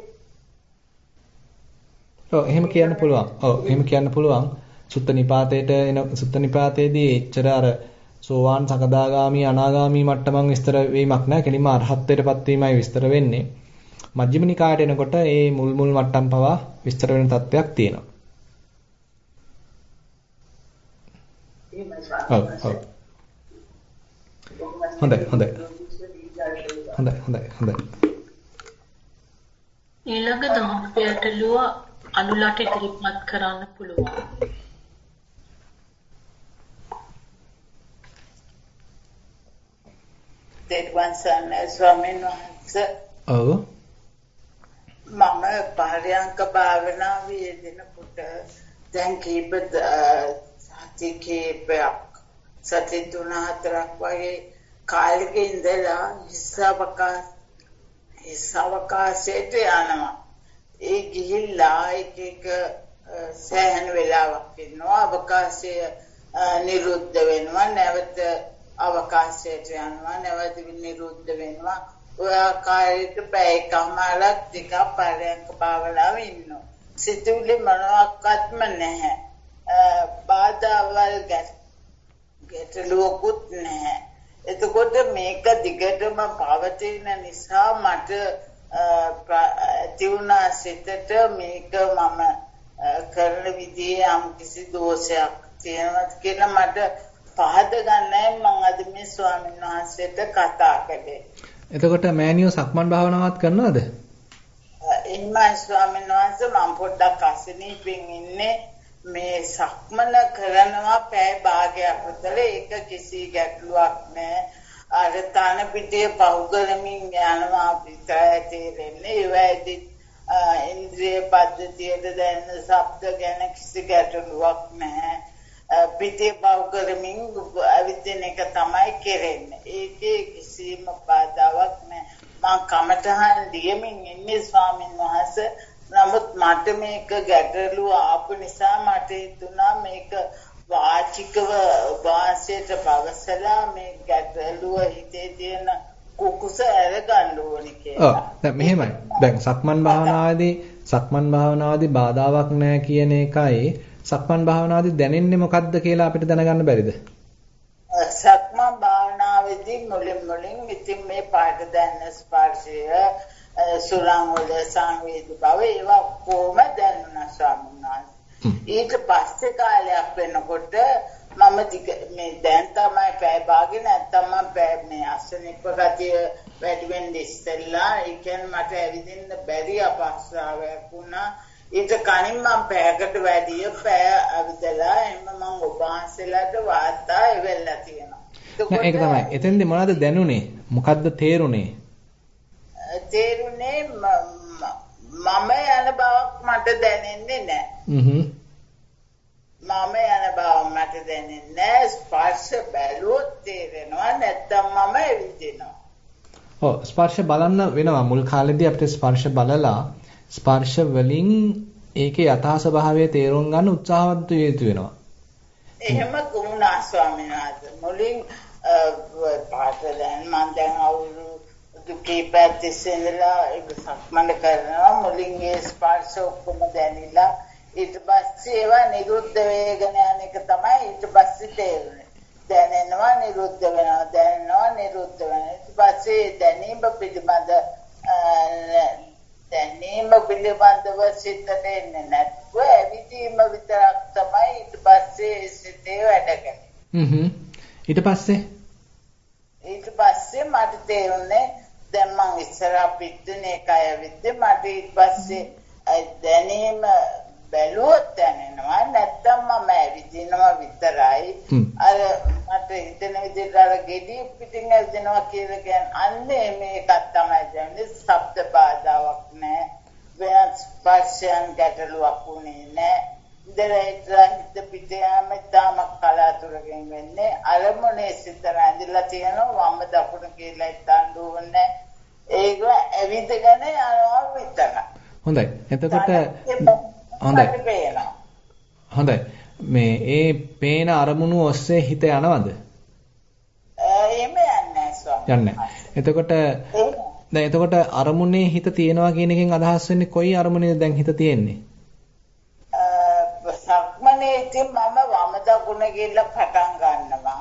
ඔව් එහෙම කියන්න පුළුවන්. ඔව් එහෙම කියන්න පුළුවන්. සුත්ත නිපාතේට එන සුත්ත නිපාතේදී එච්චර අර සෝවාන් සකදාගාමි අනාගාමි මට්ටමන් විස්තර වීමක් නැහැ. කෙලින්ම අරහත්ත්වයටපත් වීමයි විස්තර වෙන්නේ. මජ්ක්‍ධිම නිකායට එනකොට මේ මුල් මුල් මට්ටම් පවා විස්තර වෙන තත්ත්වයක් තියෙනවා. ඔව් ඔව්. හොඳයි හොඳයි. හොඳයි හොඳයි හොඳයි. ඊළඟ දහම්පයටලුව අනුලට ඉදිරිපත් කරන්න පුළුවන්. දෙවන් සන්නයි ස්වාමීන් වහන්සේ. ඔව්. මම පහරයන්ක භාවනාවේ යෙදෙනකොට දැන් කීප සති කීපයක් සති තුන හතරක් වගේ කාලෙක ඉඳලා හිස්සවකා හිස්සවකාශයට යනවා. ඒ ගිහිල්ලා එක එක සෑහෙන වෙලාවක් ඉන්නවා. අවකාශය නිරුද්ධ වෙනවා. නැවත අවකාශයට යනවා. නැවත නිරුද්ධ වෙනවා. ඔය ආකාරයට පැය කමාරක් ටිකක් පරයන්ක භාවනාව ඉන්නවා. සිතුවිලි මොනවාක්වත්ම නැහැ. බාධාවල් ගැටලුවකුත් නැහැ. එතකොට මේක දිගටම පවතින නිසා මට ඇති වුණා සිතට මේක මම කරන විදිහේ යම් කිසි දෝෂයක් තියෙනවා කියලා මට පහද ගන්නයි මම අද මේ ස්වාමීන් වහන්සේට කතා කළේ. එතකොට මෑනියෝ සක්මන් භාවනාවක් කරනවද? එන්නයි ස්වාමීන් වහන්සේ මම පොඩ්ඩක් අසනීපෙන් ඉන්නේ මේ සක්මන කරනවා පැය භාගයක් විතර ඒක කිසි ගැටලුවක් නැහැ. අර තන පිටේ පහුගලමින් යනවා විතරයි තේරෙන්නේ. ඒ වෙද්දි ඉන්ද්‍රිය පද්ධතියද දැනෙන ශබ්ද ගැන කිසි ගැටලුවක් නැහැ. පිටේ පහුගලමින් අවිදින එක තමයි කෙරෙන්නේ. ඒකේ කිසිම බාධාවක් නැහැ. මම කමටහන් දියමින් ඉන්නේ ස්වාමින් වහන්සේ. නමුත් මට මේක ගැටලුව ආපු නිසා මට හිතුණා මේක වාචිකව වාසයට පවසලා මේ ගැටලුව හිතේ තියෙන කුකුස අරගන්න ඕනි කියලා. ඔව්. දැන් මෙහෙමයි. දැන් සක්මන් භාවනාවේදී සක්මන් භාවනාවේදී බාධාවක් නැහැ කියන එකයි සක්මන් භාවනාවේදී දැනෙන්නේ මොකද්ද කියලා අපිට දැනගන්න බැරිද? සක්මන් භාවනාවේදී මුලින් මුලින් ඉතින් මේ පාට දැනෙන ස්පර්ශය සුරං වල සංවේදී බව ඒවා කොහොම දැනුණා ස්වාමීන් වහන්සේ. ඊට පස්සේ කාලයක් වෙනකොට මම මේ දැන් තමයි පැය භාගේ නැත්තම් මම පැය මේ අසනිප ගතිය වැඩි වෙන්නේ ඉස්සෙල්ලා ඒ කියන්නේ මට ඇවිදින්න බැරි අපහසුතාවයක් වුණා. ඊට කලින් මම පැයකට වැඩිය පැය ඇවිදලා එන්න මම ඔබ වහන්සේලාට වාර්තා එවෙලා තියෙනවා. ඒක තමයි. එතෙන්දී මොනවද දැනුනේ? මොකද්ද තේරුනේ තේරුනේ මම යන බවක් මට දැනෙන්නේ නැහැ. මම යන බව මට දැනෙන්නේ නැහැ. ස්පර්ශ බැලුවොත් තේරෙනවා නැත්තම් මම එවිදිනවා. ඔව් ස්පර්ශ බලන්න වෙනවා මුල් කාලේදී අපිට ස්පර්ශ බලලා ස්පර්ශ වලින් ඒකේ යථා ස්වභාවය තේරුම් ගන්න උත්සාහවත් යුතු වෙනවා. එහෙම කුණා ස්වාමීන් වහන්සේ මුලින් පාට දැන් මම දැන් අවුරුදු දුකේ පැත්තේ ඉඳලා ඒක සක්මන කරනවා මුලින් ඒ ස්පර්ශ ඔක්කොම දැනිලා ඊට පස්සේ ඒවා නිරුද්ධ වේගන යන එක තමයි ඊට පස්සේ තේරෙන්නේ දැනෙනවා නිරුද්ධ වෙනවා දැනෙනවා නිරුද්ධ වෙනවා. ඊට පස්සේ දැනීම පිළිබඳ දැනීම පිළිබඳව සිතට එන්නේ නැත්ව ඇවිදීම විතරක් තමයි ඊට පස්සේ සිතේ වැඩ කරන්නේ. ඊට පස්සේ? ඊට පස්සේ මට තේරුනේ දැන් මං ඉස්සරහ පිටුනේ කය විද්ද මට ඊට පස්සේ දැනීම බැලුවොත් දැනෙනවා. නැත්තම් මම ඇවිදිනවා විතරයි. අර මට හිතෙන විදිහට අර ගෙඩි පිටින් ඇවිදිනවා කියලා කියන්නේ අන්නේ මේකක් තමයි දැනෙන්නේ. ශබ්ද බාධාවක් නැහැ වෙනස් ස්පර්ශයන් ගැටලුවක් උනේ නැහැ ඉතල හිත පිටේම තාම කලාතුරකින් වෙන්නේ. අරමුණේ සිත රැඳිලා තියෙනවා. වම් දකුණ කියලා හිතන්න ඕනේ ඒක ඇවිදගෙන යනවා විතරයි. හොඳයි. එතකොට හොඳයි. හොඳයි. මේ ඒ පේන අරමුණු ඔස්සේ හිත යනවද? එහෙම යන්නේ යන්නේ. එතකොට දැන් එතකොට අරමුණේ හිත තියෙනවා කියන එකෙන් අදහස් වෙන්නේ කොයි අරමුණේද දැන් හිත තියෙන්නේ? සක්මනේදී මම වම දකුණ කියලා පටන් ගන්නවා.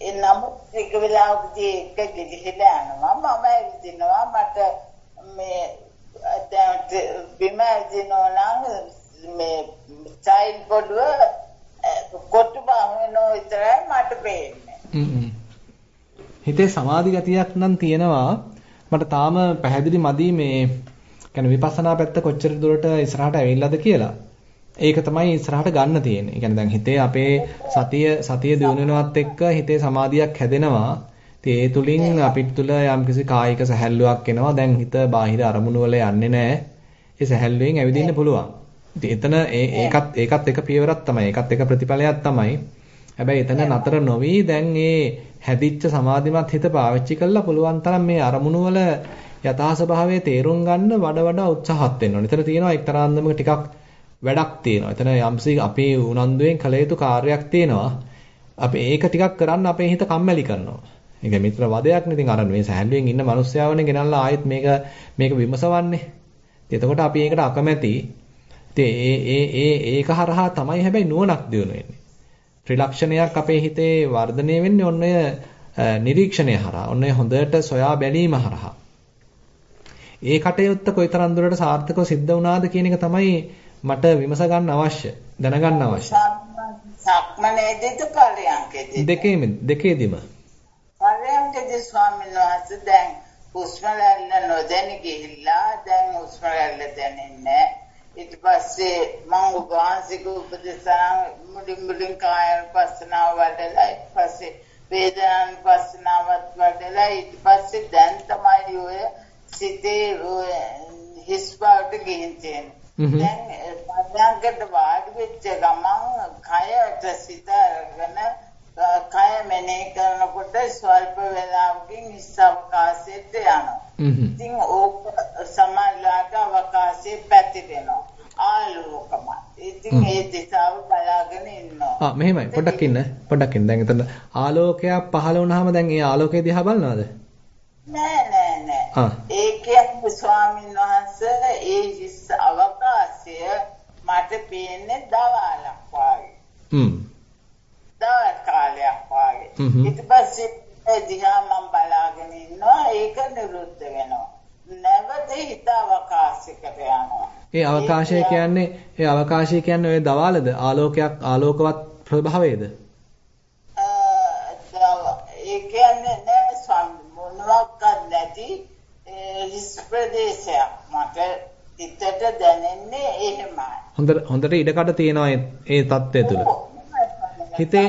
ඒ නමුත් එක වෙලාවකදී එක ගිලිහිලා යනවා. මම ඇවිදිනවා මට මේ දැන් බිම ඇවිදිනවා නම් මේ චයිල් පොඩුව කොටු බහිනෝ විතරයි මට පේන්නේ. හිතේ සමාධි ගතියක් නම් තියෙනවා. මට තාම පැහැදිලි මදි මේ කියන්නේ විපස්සනා පැත්ත කොච්චර දුරට ඉස්සරහට ඇවිල්ලාද කියලා. ඒක තමයි ඉස්සරහට ගන්න තියෙන්නේ. ඒ දැන් හිතේ අපේ සතිය සතිය දිනුනවත් එක්ක හිතේ සමාධියක් හැදෙනවා. ඉතින් ඒ තුලින් අපිට තුල යම්කිසි කායික සැහැල්ලුවක් එනවා. දැන් හිත බාහිර අරමුණු වල යන්නේ නැහැ. ඒ සැහැල්ලුවෙන් ඇවිදින්න පුළුවන්. ඉතින් එතන ඒකත් ඒකත් එක පියවරක් තමයි. ඒකත් එක ප්‍රතිඵලයක් තමයි. හැබැයි එතන නතර නොවි දැන් ඒ හැදිච්ච සමාධිමත් හිත පාවිච්චි කරලා පුළුවන් තරම් මේ අරමුණු වල යථා ස්වභාවය තේරුම් ගන්න වඩා වඩා උත්සාහත් වෙන්න ඕනේ. එතන තියෙනවා එක්තරා අන්දමක ටිකක් වැඩක් තියෙනවා. එතන යම්සි අපේ උනන්දුවෙන් කළ යුතු කාර්යයක් තියෙනවා. අපි ඒක ටිකක් කරන්න අපේ හිත කම්මැලි කරනවා. ඒක මිත්‍ර වදයක් නේ. ඉතින් අර මේ සැහැල්ලුවෙන් ඉන්න මිනිස්සයාවනේ ගෙනල්ලා ආයෙත් මේක මේක විමසවන්නේ. එතකොට අපි ඒකට අකමැති. ඉතින් ඒ ඒ ඒ ඒක හරහා තමයි හැබැයි නුවණක් දිනු වෙන්නේ. ත්‍රිලක්ෂණයක් අපේ හිතේ වර්ධනය වෙන්නේ ඔන්න ඔය නිරීක්ෂණය හරහා. ඔන්න ඔය හොඳට සොයා බැලීම හරහා. ඒ කටයුත්ත කොයිතරම් දුරට සාර්ථකව සිද්ධ වුණාද කියන එක තමයි මට විමස ගන්න අවශ්‍ය, දැනගන්න අවශ්‍ය. සක්මනේදීද පරයන්කේදී? දෙකේම දෙකේදීම. පරයන්කේදී ස්වාමීන් වහන්සේ දැන් හුස්ම රැල්ල නොදැනි ගිහිල්ලා දැන් හුස්ම රැල්ල දැනෙන්නේ ඊට පස්සේ මම උපවාසික උපදේශන මුලින් මුලින් කායන පස්සනාව වඩලා ඊට පස්සේ වේදනාන පස්සනාවත් වඩලා ඊට පස්සේ දැන් තමයි ඔය සිතේ හිස් බවට ගිහින් තියෙන්නේ. දැන් පදයන්කට වාඩි වෙච්ච ගමන් කයට සිත අරගෙන කය මෙනෙහි කරනකොට ස්වල්ප වේලාවකින් හිස් අවකාශයට යනවා. ඉතින් ඕක සමාජලාට අවකාශයේ පැතිරෙනවා. ආලෝකම. ඉතින් ඒ දිශාව බලාගෙන ඉන්නවා. ආ මෙහෙමයි. පොඩ්ඩක් ඉන්න. පොඩ්ඩක් ඉන්න. දැන් එතන ආලෝකයක් පහළ වුණාම දැන් ඒ ආලෝකය දිහා බලනවද? නෑ නෑ නෑ. ඒ කියන්නේ ස්වාමීන් වහන්සේ ඒ හිස් අවකාශය මට පේන්නේ දවාලක් වගේ. හ්ම්. දවල් කාලයක් වගේ. ඊට පස්සේ දිහා මම බලාගෙන ඉන්නවා ඒක නිරුද්ධ වෙනවා. නැවත හිත අවකාශයකට යනවා. ඒ අවකාශය කියන්නේ ඒ අවකාශය කියන්නේ ඔය දවාලද ආලෝකයක් ආලෝකවත් ප්‍රභාවයේද? ඒ කියන්නේ නෑ ස්වාමී මොනවාක්වත් නැති හිස් ප්‍රදේශයක් මට හිතට දැනෙන්නේ එහෙමයි. හොඳට හොඳට ඉඩකඩ තියෙනවා ඒ தත්ත්වය තුළ. හිතේ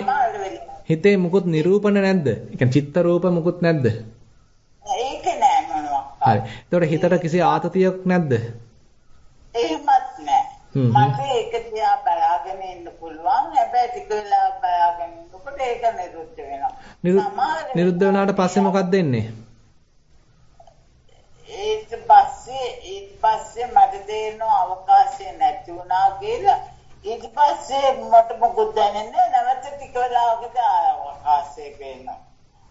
හිතේ මුකුත් නිරූපණ නැද්ද? ඒ කියන්නේ චිත්ත රූප මුකුත් නැද්ද? ඒක නෑ මොනවා. හරි. ඒතකොට හිතට කිසි ආතතියක් නැද්ද? එහෙමත් නෑ. මට ඒක දිහා බලාගෙන ඉන්න පුළුවන්. හැබැයි ටික වෙලා බලාගෙන ඉන්නකොට ඒක නිරුද්ධ වෙනවා. නිරුද්ධ වුණාට පස්සේ මොකක්ද වෙන්නේ? ඊට පස්සේ ඊට පස්සේ මට තේරෙනවා අවකාශය නැති වුණා කියලා. ඊට පස්සේ මට මොකද දැනෙන්නේ නැවත ටික වෙලාවකට ආය අවකාශය පේනවා.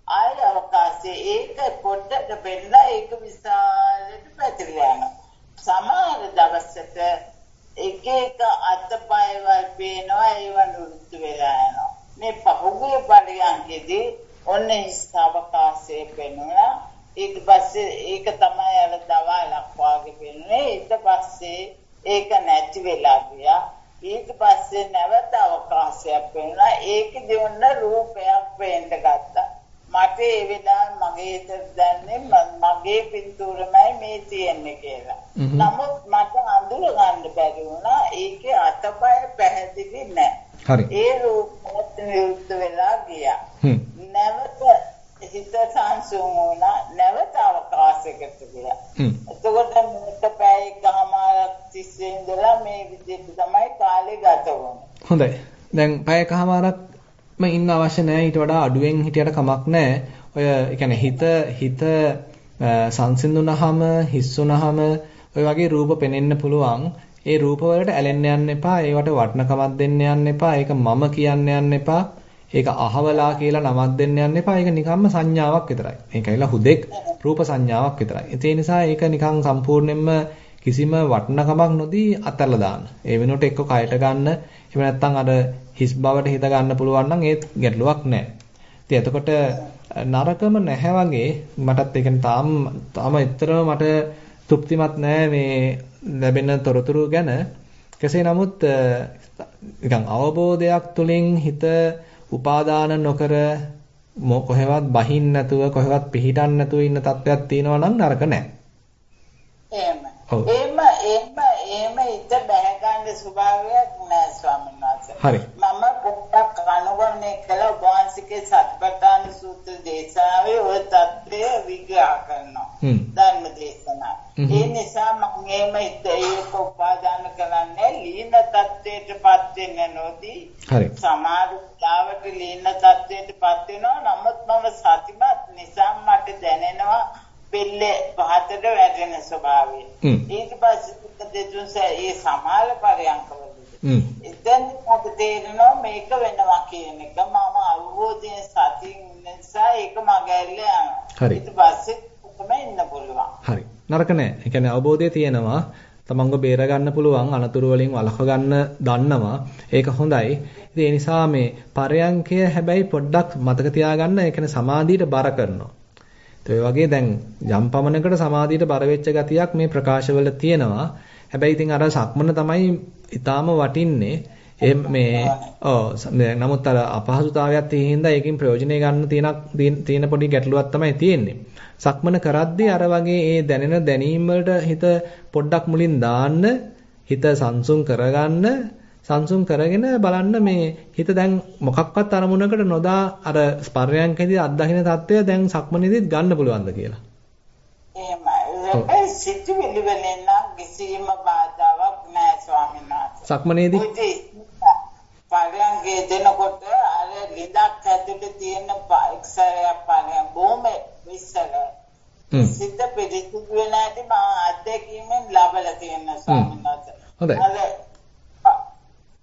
ආය අවකාශයේ ඒක පොඩ්ඩක් බෙල්ලා ඒක විශාලට පැතිරලා යනවා. සමහර දවසට එක එක අතපයවල් පේනවා ඒව නිරුද්ධ වෙලා යනවා. මේ පහුගිය පරියන්කේදී ඔන්න ඉස්තාවකාශයේ පෙනුණා. ඊට පස්සේ ඒක තමයි අර දවාලක් වාගේ පෙනුනේ. ඊට පස්සේ ඒක නැති වෙලා ගියා. ඊට පස්සේ නැවත අවකාශයක් වෙනවා. ඒකදී ඔන්න රූපයක් පේන්න ගත්තා. මට ඒ වෙලාවේ මගේ දැනෙන්නේ මගේ පින්තූරමයි මේ තියෙන්නේ කියලා. නමුත් මට අඳුර ගන්න බැරි වුණා. ඒකේ අතපය පැහැදිලි නැහැ හරි. ඒ රූපත් නිරුද්ධ වෙලා ගියා. නැවත හිත සංසුන් වුණා නැවත අවකාශයකට ගියා එතකොට මේක පැය එකමාරක් තිස්සේ ඉඳලා මේ විදිහට තමයි කාලේ ගත වුනේ. හොඳයි. දැන් පැය එකමාරක්ම ඉන්න අවශ්‍ය නැහැ. ඊට වඩා අඩුවෙන් හිටියට කමක් නැහැ. ඔය කියන්නේ හිත හිත සංසිඳුනහම, හිස්සුනහම ඔය වගේ රූප පෙනෙන්න පුළුවන්. ඒ රූප වලට ඇලෙන්න යන්න එපා. ඒවට වටනකමක් දෙන්න යන්න එපා. ඒක මම කියන්න යන්න එපා. ඒක අහවලා කියලා නමක් දෙන්න යන්න එපා. ඒක නිකම්ම සංඥාවක් විතරයි. මේක ඇවිල්ලා හුදෙක් රූප සංඥාවක් විතරයි. ඒ නිසා ඒක නිකන් සම්පූර්ණයෙන්ම කිසිම වටිනකමක් නොදී අතල්ලා දාන්න. ඒ වෙනුවට එක්ක කයට ගන්න, එහෙම නැත්නම් අර හිස් බවට හිත ගන්න පුළුවන් නම් ඒත් ගැටලුවක් නැහැ. ඉතින් එතකොට නරකම නැහැ වගේ මටත් ඒ කියන්නේ තාම තාම ඇත්තටම මට තෘප්තිමත් නැහැ මේ ලැබෙන තොරතුරු ගැන. කෙසේ නමුත් නිකන් අවබෝධයක් තුලින් හිත උපාදාන නොකර කොහෙවත් බහින්න නැතුව කොහෙවත් පිහිටන්න නැතුව ඉන්න තත්ත්වයක් තියෙනවා නම් නරක නැහැ. එහෙම. එහෙම එහෙම එහෙම ඉත බෑ ගන්න ස්වභාවයක් නෑ ස්වාමීන් වහන්සේ. හරි. මම පොඩ්ඩක් අනුගමනය කළ වහන්සේගේ සත්පට්ඨාන සූත්‍ර දේශනාවේ ওই தත්ත්වය විග්‍රහ කරනවා. ධර්ම දේශනා. ඒ නිසා මම එහෙම ඒක උපාදාන කරන්නේ ලීන தත්ත්වයටපත් වෙන නොදී සමාධි දාවට ලීන தත්ත්වයටපත් වෙනවා. නමුත් මම සතිමත් නිසා මට දැනෙනවා පෙල්ල පහතට වැටෙන ස්වභාවය. ඊට පස්සේ දෙතුන් ඒ සමාල පරයන්කවල එතෙන් මට තේරෙනවා මේක වෙනවා කියන එක මම අවබෝධයෙන් සතියින් නිසා ඒක මගහැරලා යනවා. ඊට පස්සේ කොහොම ඉන්න පුළුවන්. හරි. නරක නෑ. ඒ කියන්නේ අවබෝධය තියෙනවා. තමන්ව බේර ගන්න පුළුවන් අනතුරු වලින් වළක්ව ගන්න දන්නවා. ඒක හොඳයි. ඉතින් ඒ නිසා මේ පරයන්කය හැබැයි පොඩ්ඩක් මතක තියාගන්න ඒ කියන්නේ සමාධියට බර කරනවා. ඒ වගේ දැන් යම් පමණකට සමාධියට බර වෙච්ච ගතියක් මේ ප්‍රකාශවල තියෙනවා. හැබැයි ඉතින් අර සක්මන තමයි ඊටාම වටින්නේ. ඒ මේ ඔව් නමුත් අර අපහසුතාවයක් තියෙන හින්දා ඒකෙන් ප්‍රයෝජනෙ ගන්න තියෙන තියෙන පොඩි ගැටලුවක් තමයි තියෙන්නේ. සක්මන කරද්දී අර වගේ ඒ දැනෙන දැනීම් හිත පොඩ්ඩක් මුලින් දාන්න හිත සංසුන් කරගන්න සංසුන් කරගෙන බලන්න මේ හිත දැන් මොකක්වත් අරමුණකට නොදා අර ස්පර්යයන්කදී අත්දකින්න தත්ත්වය දැන් සක්මනේදීත් ගන්න පුළුවන්ද කියලා. එහෙමයි. ඒ සිතුවිලි වලින් නම් කිසිම බාධාවක් නැහැ ස්වාමීන් වහන්සේ. සක්මනේදී පරයන්ගේ දෙනකොට අර ලිඳක් ඇතුලේ තියෙන එක්සරයක් පරයන් බොහොම විශ්සල. සිත පිළිතුරු වෙන ඇති මම අත්දැකීමෙන් ලබලා තියෙන ස්වාමීන් වහන්සේ. හොඳයි.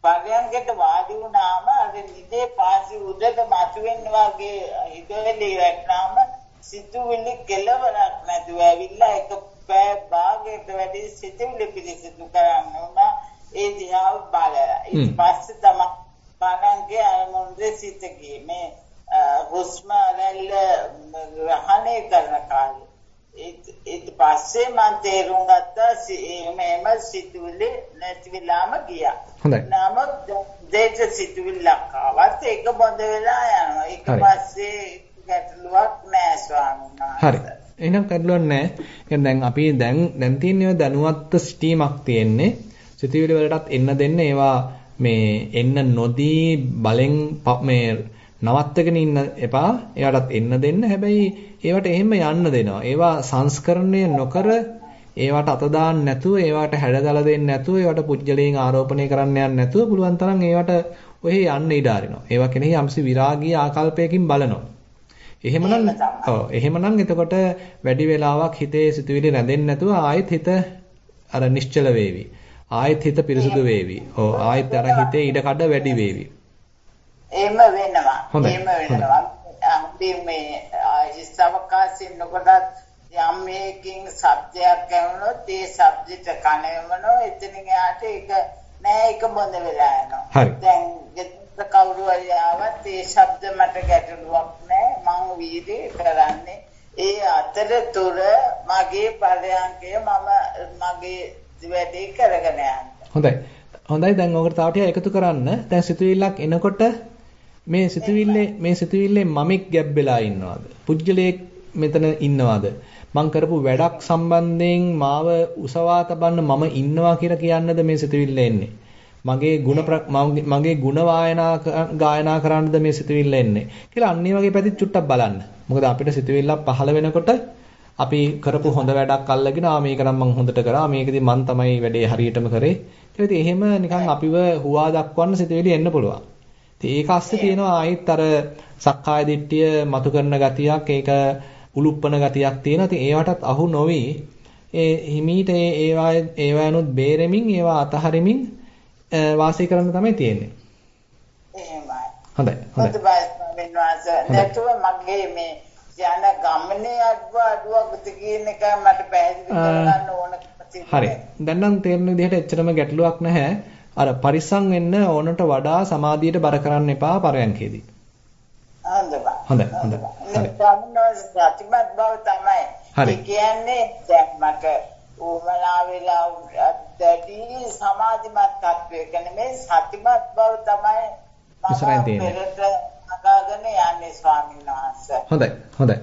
පරයන්කට වාඩි වුණාම අර නිදේ පාසි උඩට මතුවෙන්න වගේ හිතෙලි වැටනාම සිතුවිලි කෙලවරක් නැතුව ඇවිල්ලා එක පෑ භාගයකට වැඩි සිතුවිලි පිළිසිදු කරන්න උනා ඒ දිහා බලලා ඊට පස්සේ තමයි පරයන්ගේ අරමුණේ සිත ගියේ මේ හුස්ම රැල්ල රහණය කරන කාලේ ඊට පස්සේ මම තේරුම් ගත්තා මේම සිතුවිලි නැති වෙලාම ගියා. නමුත් දෙයට සිතුවිල්ලක් ආවත් ඒක බොඳ වෙලා යනවා. ඊට පස්සේ ගැටලුවක් නෑ ස්වාමීන් වහන්සේ. හරි. එහෙනම් ගැටලුවක් නෑ. يعني දැන් අපි දැන් දැන් තියෙන්නේ දැනුවත් සිටීමක් තියෙන්නේ. සිතුවිලි වලටත් එන්න දෙන්න ඒවා මේ එන්න නොදී බලෙන් මේ නවත්තගෙන ඉන්න එපා. ඒවටත් එන්න දෙන්න. හැබැයි ඒවට එහෙම යන්න දෙනවා. ඒවා සංස්කරණය නොකර ඒවට අත දාන්න නැතුව ඒවට හැඩතල දෙන්න නැතුව ඒවට පුජ්‍යලයෙන් ආරෝපණය කරන්න යන්න නැතුව පුළුවන් තරම් ඒවට ඔහේ යන්න ඉඩ අරිනවා. ඒවා කෙනෙහි යම්සි විරාගී ආකල්පයකින් බලනවා. එහෙමනම් ඔව් එහෙමනම් එතකොට වැඩි වෙලාවක් හිතේ සිතුවිලි රැඳෙන්නේ නැතුව ආයෙත් හිත අර නිශ්චල වේවි. ආයෙත් හිත පිරිසුදු වේවි. ඔව් ආයෙත් අර හිතේ ඉඩ කඩ වැඩි වේවි. එහෙම වෙනවා. එහෙම වෙනවා. අපි මේ ඉස්සවකාශයෙන් නොකොටත් යම් මේකින් සබ්දයක් ඇහුනොත් ඒ සබ්දෙට කන යමනෝ එතනින් එහාට ඒක නෑ ඒක බොඳ වෙලා යනවා. හරි. දැන් කවුරු හරි ආවත් ඒ ශබ්ද මට ගැටලුවක් නෑ මං වීර්ය කරන්නේ ඒ අතරතුර මගේ පරයන්කය මම මගේ වැඩේ කරගෙන යන්න. හොඳයි. හොඳයි දැන් ඔකට තව ටිකක් එකතු කරන්න. දැන් සිතුවිල්ලක් එනකොට මේ සිතුවිල්ලේ මේ සිතුවිල්ලේ මමෙක් ගැබ් වෙලා ඉන්නවද? පුජ්‍යලයක් මෙතන ඉන්නවද? මං කරපු වැඩක් සම්බන්ධයෙන් මාව උසවා තබන්න මම ඉන්නවා කියලා කියන්නද මේ සිතුවිල්ල එන්නේ? මගේ ಗುಣ මගේ ಗುಣ වායනා ගායනා කරන්නද මේ සිතුවිල්ල එන්නේ? කියලා අන්නේ වගේ පැති චුට්ටක් බලන්න. මොකද අපිට සිතුවිල්ලක් පහළ වෙනකොට අපි කරපු හොඳ වැඩක් අල්ලගෙන ආ මේක නම් මං හොඳට කරා මේකදී මං තමයි වැඩේ හරියටම කරේ. කියලා ඉතින් එහෙම නිකන් අපිව හුවා දක්වන්න සිතුවිලි එන්න පුළුවන්. ඉතින් ඒක ASCII තියෙනවා ආයෙත් අර සක්කාය දිට්ඨිය මතු කරන ගතියක් ඒක උලුප්පන ගතියක් තියෙනවා. ඉතින් ඒවටත් අහු නොවි ඒ හිමීට ඒ ඒවා ඒවානුත් බේරෙමින් ඒවා අතහරිමින් වාසය කරන්න තමයි තියෙන්නේ. එහෙමයි. හොඳයි. හොඳයි. නැතුව මගේ මේ යන ගමනේ අඩුව අඩුවක් කියන එක මට පැහැදිලි කරගන්න ඕන. හරි. දැන් නම් තේරෙන විදිහට එච්චරම ගැටලුවක් නැහැ. අර පරිස්සම් වෙන්න ඕනට වඩා සමාධියට බර කරන්න එපා පරයන්කේදී. හොඳයි. හොඳයි. හොඳයි. හරි. සතිමත් බව තමයි. හරි. කියන්නේ දැන් මට උමලා වෙලා දැඩි සමාධිමත් තත්වයක නෙමෙයි සතිමත් බව තමයි ඉස්සරහින් තියෙන්නේ. අකාගෙන යන්නේ ස්වාමීන් වහන්සේ. හොඳයි. හොඳයි.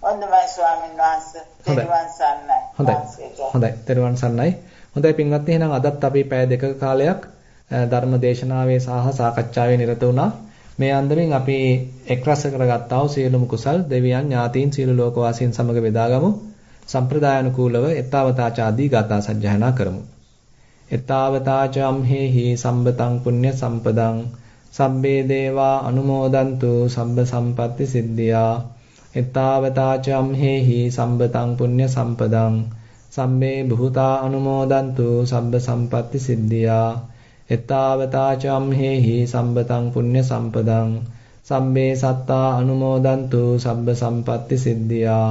හොඳයි ස්වාමීන් වහන්සේ. තෙරුවන් සරණයි. හොඳයි. හොඳයි. තෙරුවන් සරණයි. හොඳයි පින්වත්නි එහෙනම් අදත් අපි පැය දෙකක කාලයක් ධර්ම දේශනාවේ සහ සාකච්ඡාවේ නිරත වුණා. මේ අන්දමින් අපි එක්රස කරගත්තා වූ සියලුම කුසල් දෙවියන් ඥාතීන් සියලු ලෝකවාසීන් සමග බෙදාගමු. සම්ප්‍රදායනුකූලව එත්තාවතාචාදී ගාථා සජ්ජායනා කරමු. එත්තාවතාචම් හේහි සම්බතං පුඤ්ඤ සම්පදං සබ්බේ දේවා අනුමෝදන්තු සම්බ සම්පatti සිද්ධියා. එත්තාවතාචම් හේහි සම්බතං පුඤ්ඤ සම්පදං සම්මේ බුතා අනුමෝදන්තු සබ්බ සම්පatti සිද්ධියා. එත්තාවතාචම් හේහි සම්බතං පුඤ්ඤ සම්පදං සම්මේ සත්තා අනුමෝදන්තු සබ්බ සම්පatti සිද්ධියා.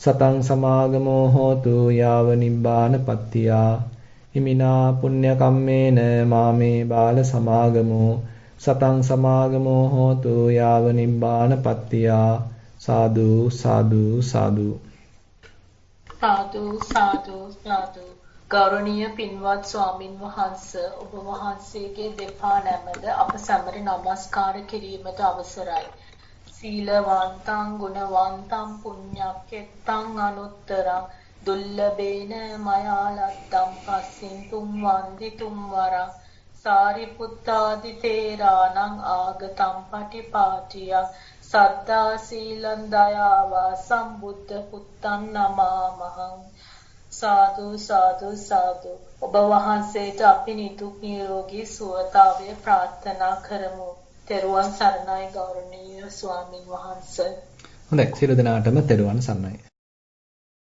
සතං සමාගමෝ හෝතු යාව නිබ්බාන පත්තියා. හිමිනා පුඤ්ඤ කම්මේන මාමේ බාල සමාගමෝ. සතං සමාගමෝ හෝතු යාව නිබ්බාන පත්තියා. සාදු සාදු සාදු. සාදු සාදු සාදු. ගෞරවනීය පින්වත් ස්වාමින් වහන්සේ ඔබ වහන්සේගේ දෙපා නැමද අප සැමට নমස්කාර කිරීමට අවසරයි. සීලවන්තං ගුණවන්තං පුඤ්ඤක්කෙත්තං අනුත්තරං. දුල්ලබේන මයාලත්තං පස්සින් තුම් වන්දි තුම් වරං. සාරිපුත්තාදි තේරාණං ආගතං පටිපාටිය. සද්දා සීලං දයාවා සම්බුද්ධ පුත්තං නමාමහං. සාදු සාදු සාදු. ඔබ වහන්සේට අපි නිදුක් නිරෝගී සුවතාවය ප්‍රාර්ථනා කරමු. තෙරුවන් සරණයි ගෞරවනීය ස්වාමින් වහන්සේ. හොඳයි සියලු දෙනාටම තෙරුවන් සරණයි.